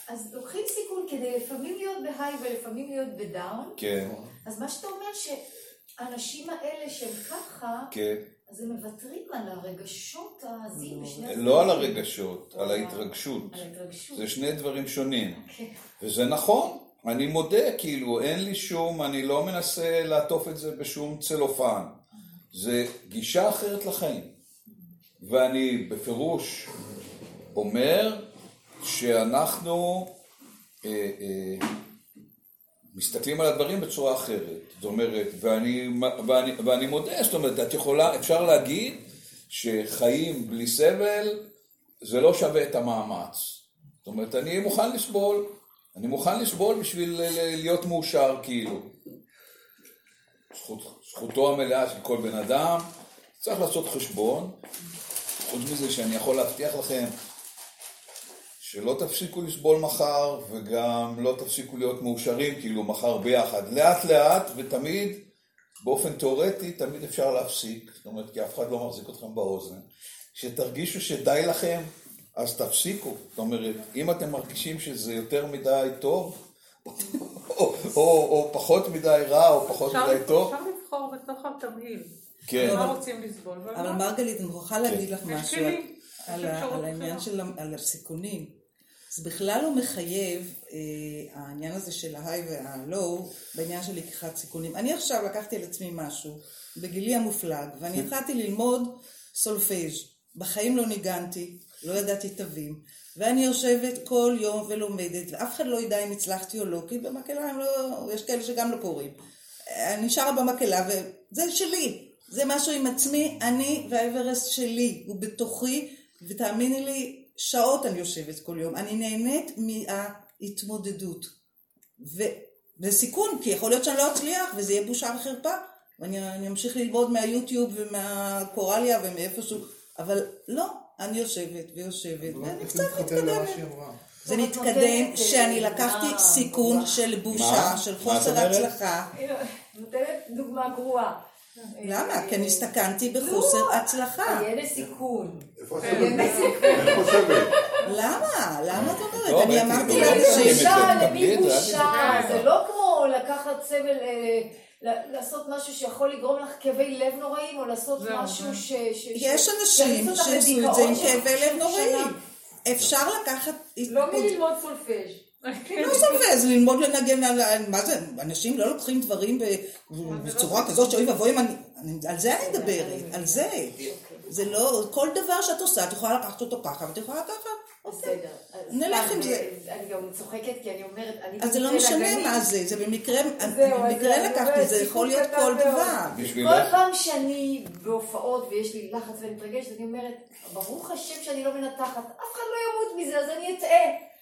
אז לוקחים סיכון כדי לפעמים להיות בהיי ולפעמים להיות בדאון. כן, אז מה שאתה אומר שהאנשים האלה שהם ככה, כן. אז הם מוותרים על הרגשות העזים בשני לא על הצדדים. הרגשות, על ההתרגשות. על ההתרגשות. זה שני דברים שונים. כן. וזה נכון, אני מודה, כאילו, אין לי שום, אני לא מנסה לעטוף את זה בשום צלופן. זה גישה אחרת לחיים. ואני בפירוש אומר שאנחנו אה, אה, מסתכלים על הדברים בצורה אחרת. זאת אומרת, ואני, ואני, ואני מודה, זאת אומרת, את יכולה, אפשר להגיד שחיים בלי סבל זה לא שווה את המאמץ. זאת אומרת, אני מוכן לסבול, אני מוכן לסבול בשביל להיות מאושר כאילו. זכות, זכותו המלאה של כל בן אדם, צריך לעשות חשבון. חוץ מזה שאני יכול להבטיח לכם שלא תפסיקו לסבול מחר וגם לא תפסיקו להיות מאושרים כאילו מחר ביחד. לאט לאט ותמיד, באופן תיאורטי, תמיד אפשר להפסיק. זאת אומרת, כי אף אחד לא מחזיק אתכם באוזן. כשתרגישו שדי לכם, אז תפסיקו. זאת אומרת, אם אתם מרגישים שזה יותר מדי טוב, <laughs> או, או, או פחות מדי רע, או פחות מדי טוב, לבחור בתוך התמהיל. כן. לא רוצים לסבול. אבל? מרגלית, אני מוכרחה להגיד לך משהו על- העניין. של הסיכונים. זה בכלל לא מחייב, אה, העניין הזה של ההיי והלואו, בעניין של לקיחת סיכונים. אני עכשיו לקחתי על עצמי משהו, בגילי המופלג, ואני התחלתי ללמוד סולפז'. בחיים לא ניגנתי, לא ידעתי תווים, ואני יושבת כל יום ולומדת, ואף אחד לא ידע אם הצלחתי או לא, כי במקהלה הם לא, יש כאלה שגם לא קוראים. אני נשארה במקהלה, וזה שלי. זה משהו עם עצמי, אני והאברסט שלי, הוא בתוכי, ותאמיני לי, שעות אני יושבת כל יום. אני נהנית מההתמודדות. ו... וסיכון, כי יכול להיות שאני לא אצליח, וזה יהיה בושה וחרפה. ואני אני אמשיך ללמוד מהיוטיוב ומהקורליה ומאיפשהו, אבל לא, אני יושבת ויושבת, ואני קצת מתקדמת. זה מתקדם שאני לקחתי סיכון. של בושה? של חוסר? הצלחה. נותנת דוגמה גרועה. למה? כי אני הסתכנתי בחוסר לא, הצלחה. עיין סיכון. איפה הסבל? למה? למה את אומרת? אני אמרתי לא, לאנשים... בושה, למי בושה? זה לא כמו לקחת סבל, אה, ל- לעשות משהו שיכול לגרום לך כאבי לב נוראים, או לעשות משהו. ש... יש אנשים שעשו את זה עם כאבי לב שנה. נוראיים. אפשר לקחת... לא מללמוד סולפז'. לא סופז, ללמוד לנגן על... מה זה? אנשים לא לוקחים דברים ב- בצורה כזאת שאוי ואבוי אם אני... אני- על זה אני מדברת, על זה. זה לא... כל דבר שאת עושה, את יכולה לקחת אותו ככה, ואת יכולה לקחת... בסדר. אז נלך עם זה. אני גם צוחקת כי אני אומרת, אני... אז זה לא משנה. מה זה, זה במקרה... במקרה לקחתי, זה יכול להיות כל. דבר. כל פעם שאני בהופעות ויש לי לחץ ואני מתרגשת, אני אומרת, ברוך השם שאני לא מנתחת, אף אחד לא ימות מזה, אז אני אטעה.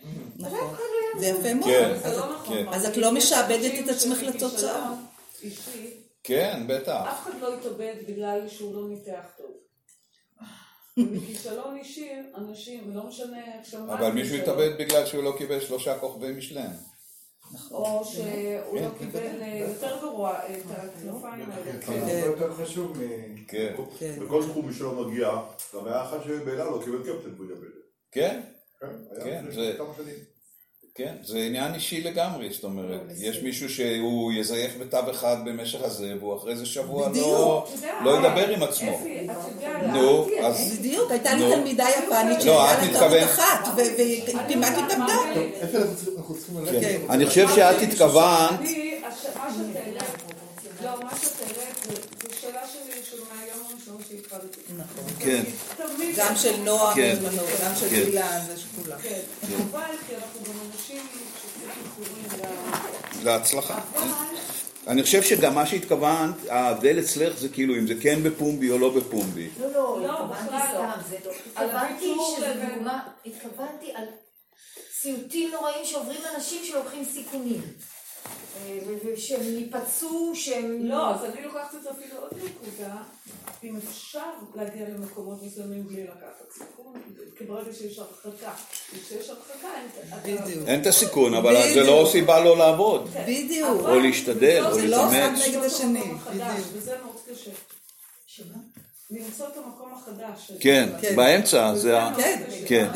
אחד לא זה ימות. יפה מאוד. כן. זה לא נכון. כן. אז את. לא יש משעבדת את עצמך לתוצאה. כן, בטח. אף אחד לא יתאבד בגלל שהוא לא ניתח טוב. מכישלון אישי, אנשים, לא משנה עכשיו מה אבל מישהו התאבד בגלל שהוא לא קיבל שלושה כוכבי משלם. או שהוא כן, לא קיבל אה, יותר גרוע את הכנפיים האלה. כן, הרבה יותר חשוב מ... כן. כן. בכל תחום מי שלא מגיע, גם היה אחד שבאלה לא קיבל קפטן יקבל. כן, כן, כן, זה- עניין אישי לגמרי, זאת אומרת, לא, יש מישהו שהוא יזייף בתו אחד במשך הזה, והוא אחרי זה שבוע. לא לא ידבר עם עצמו. נו, אז בדיוק, הייתה לי. תלמידה יפנית שהייתה לה טעות אחת, ו- והיא כמעט התאבדה. כן. אני חושב שאת התכוונת, לא, מה שתעלה מהיום הראשון שהתחלתי. נכון. כן, גם של נועה כן. בזמנו, גם של כן. אילן, זה של כולם. כן, חבל, כי אנחנו גם אנשים. להצלחה. אני חושב שגם מה שהתכוונת, ההבדל אצלך זה כאילו אם זה כן בפומבי או לא בפומבי. לא, לא, לא, התכוונתי בכלל לא. סתם, זה לא. על התכוונתי שזה דוגמה, התכוונתי על סיוטים נוראים שעוברים אנשים שלוקחים סיכונים. אה, ושהם ייפצעו, שהם... לא, אז אני לוקחת את זה אפילו עוד נקודה, אם אפשר להגיע למקומות מסוימים בלי לקחת סיכון, ברגע שיש הרחקה. כשיש הרחקה, אין... בדיוק. אין את הסיכון, אבל זה. לא סיבה לא לעבוד. בדיוק. או להשתדל, או זה לא אחד להתאמץ. נגד השני, בדיוק. וזה מאוד קשה. שמה? למצוא את המקום החדש. כן, כן. באמצע זה ה... כן, כן.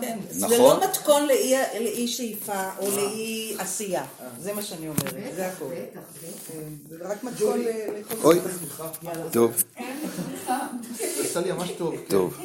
כן. זה נכון. לא מתכון לאי, לאי שאיפה או לאי עשייה. זה מה שאני אומרת, זה הכול. כן, זה רק מתכון ל- לחוסר. אוי, טוב, עשה לי ממש טוב. טוב.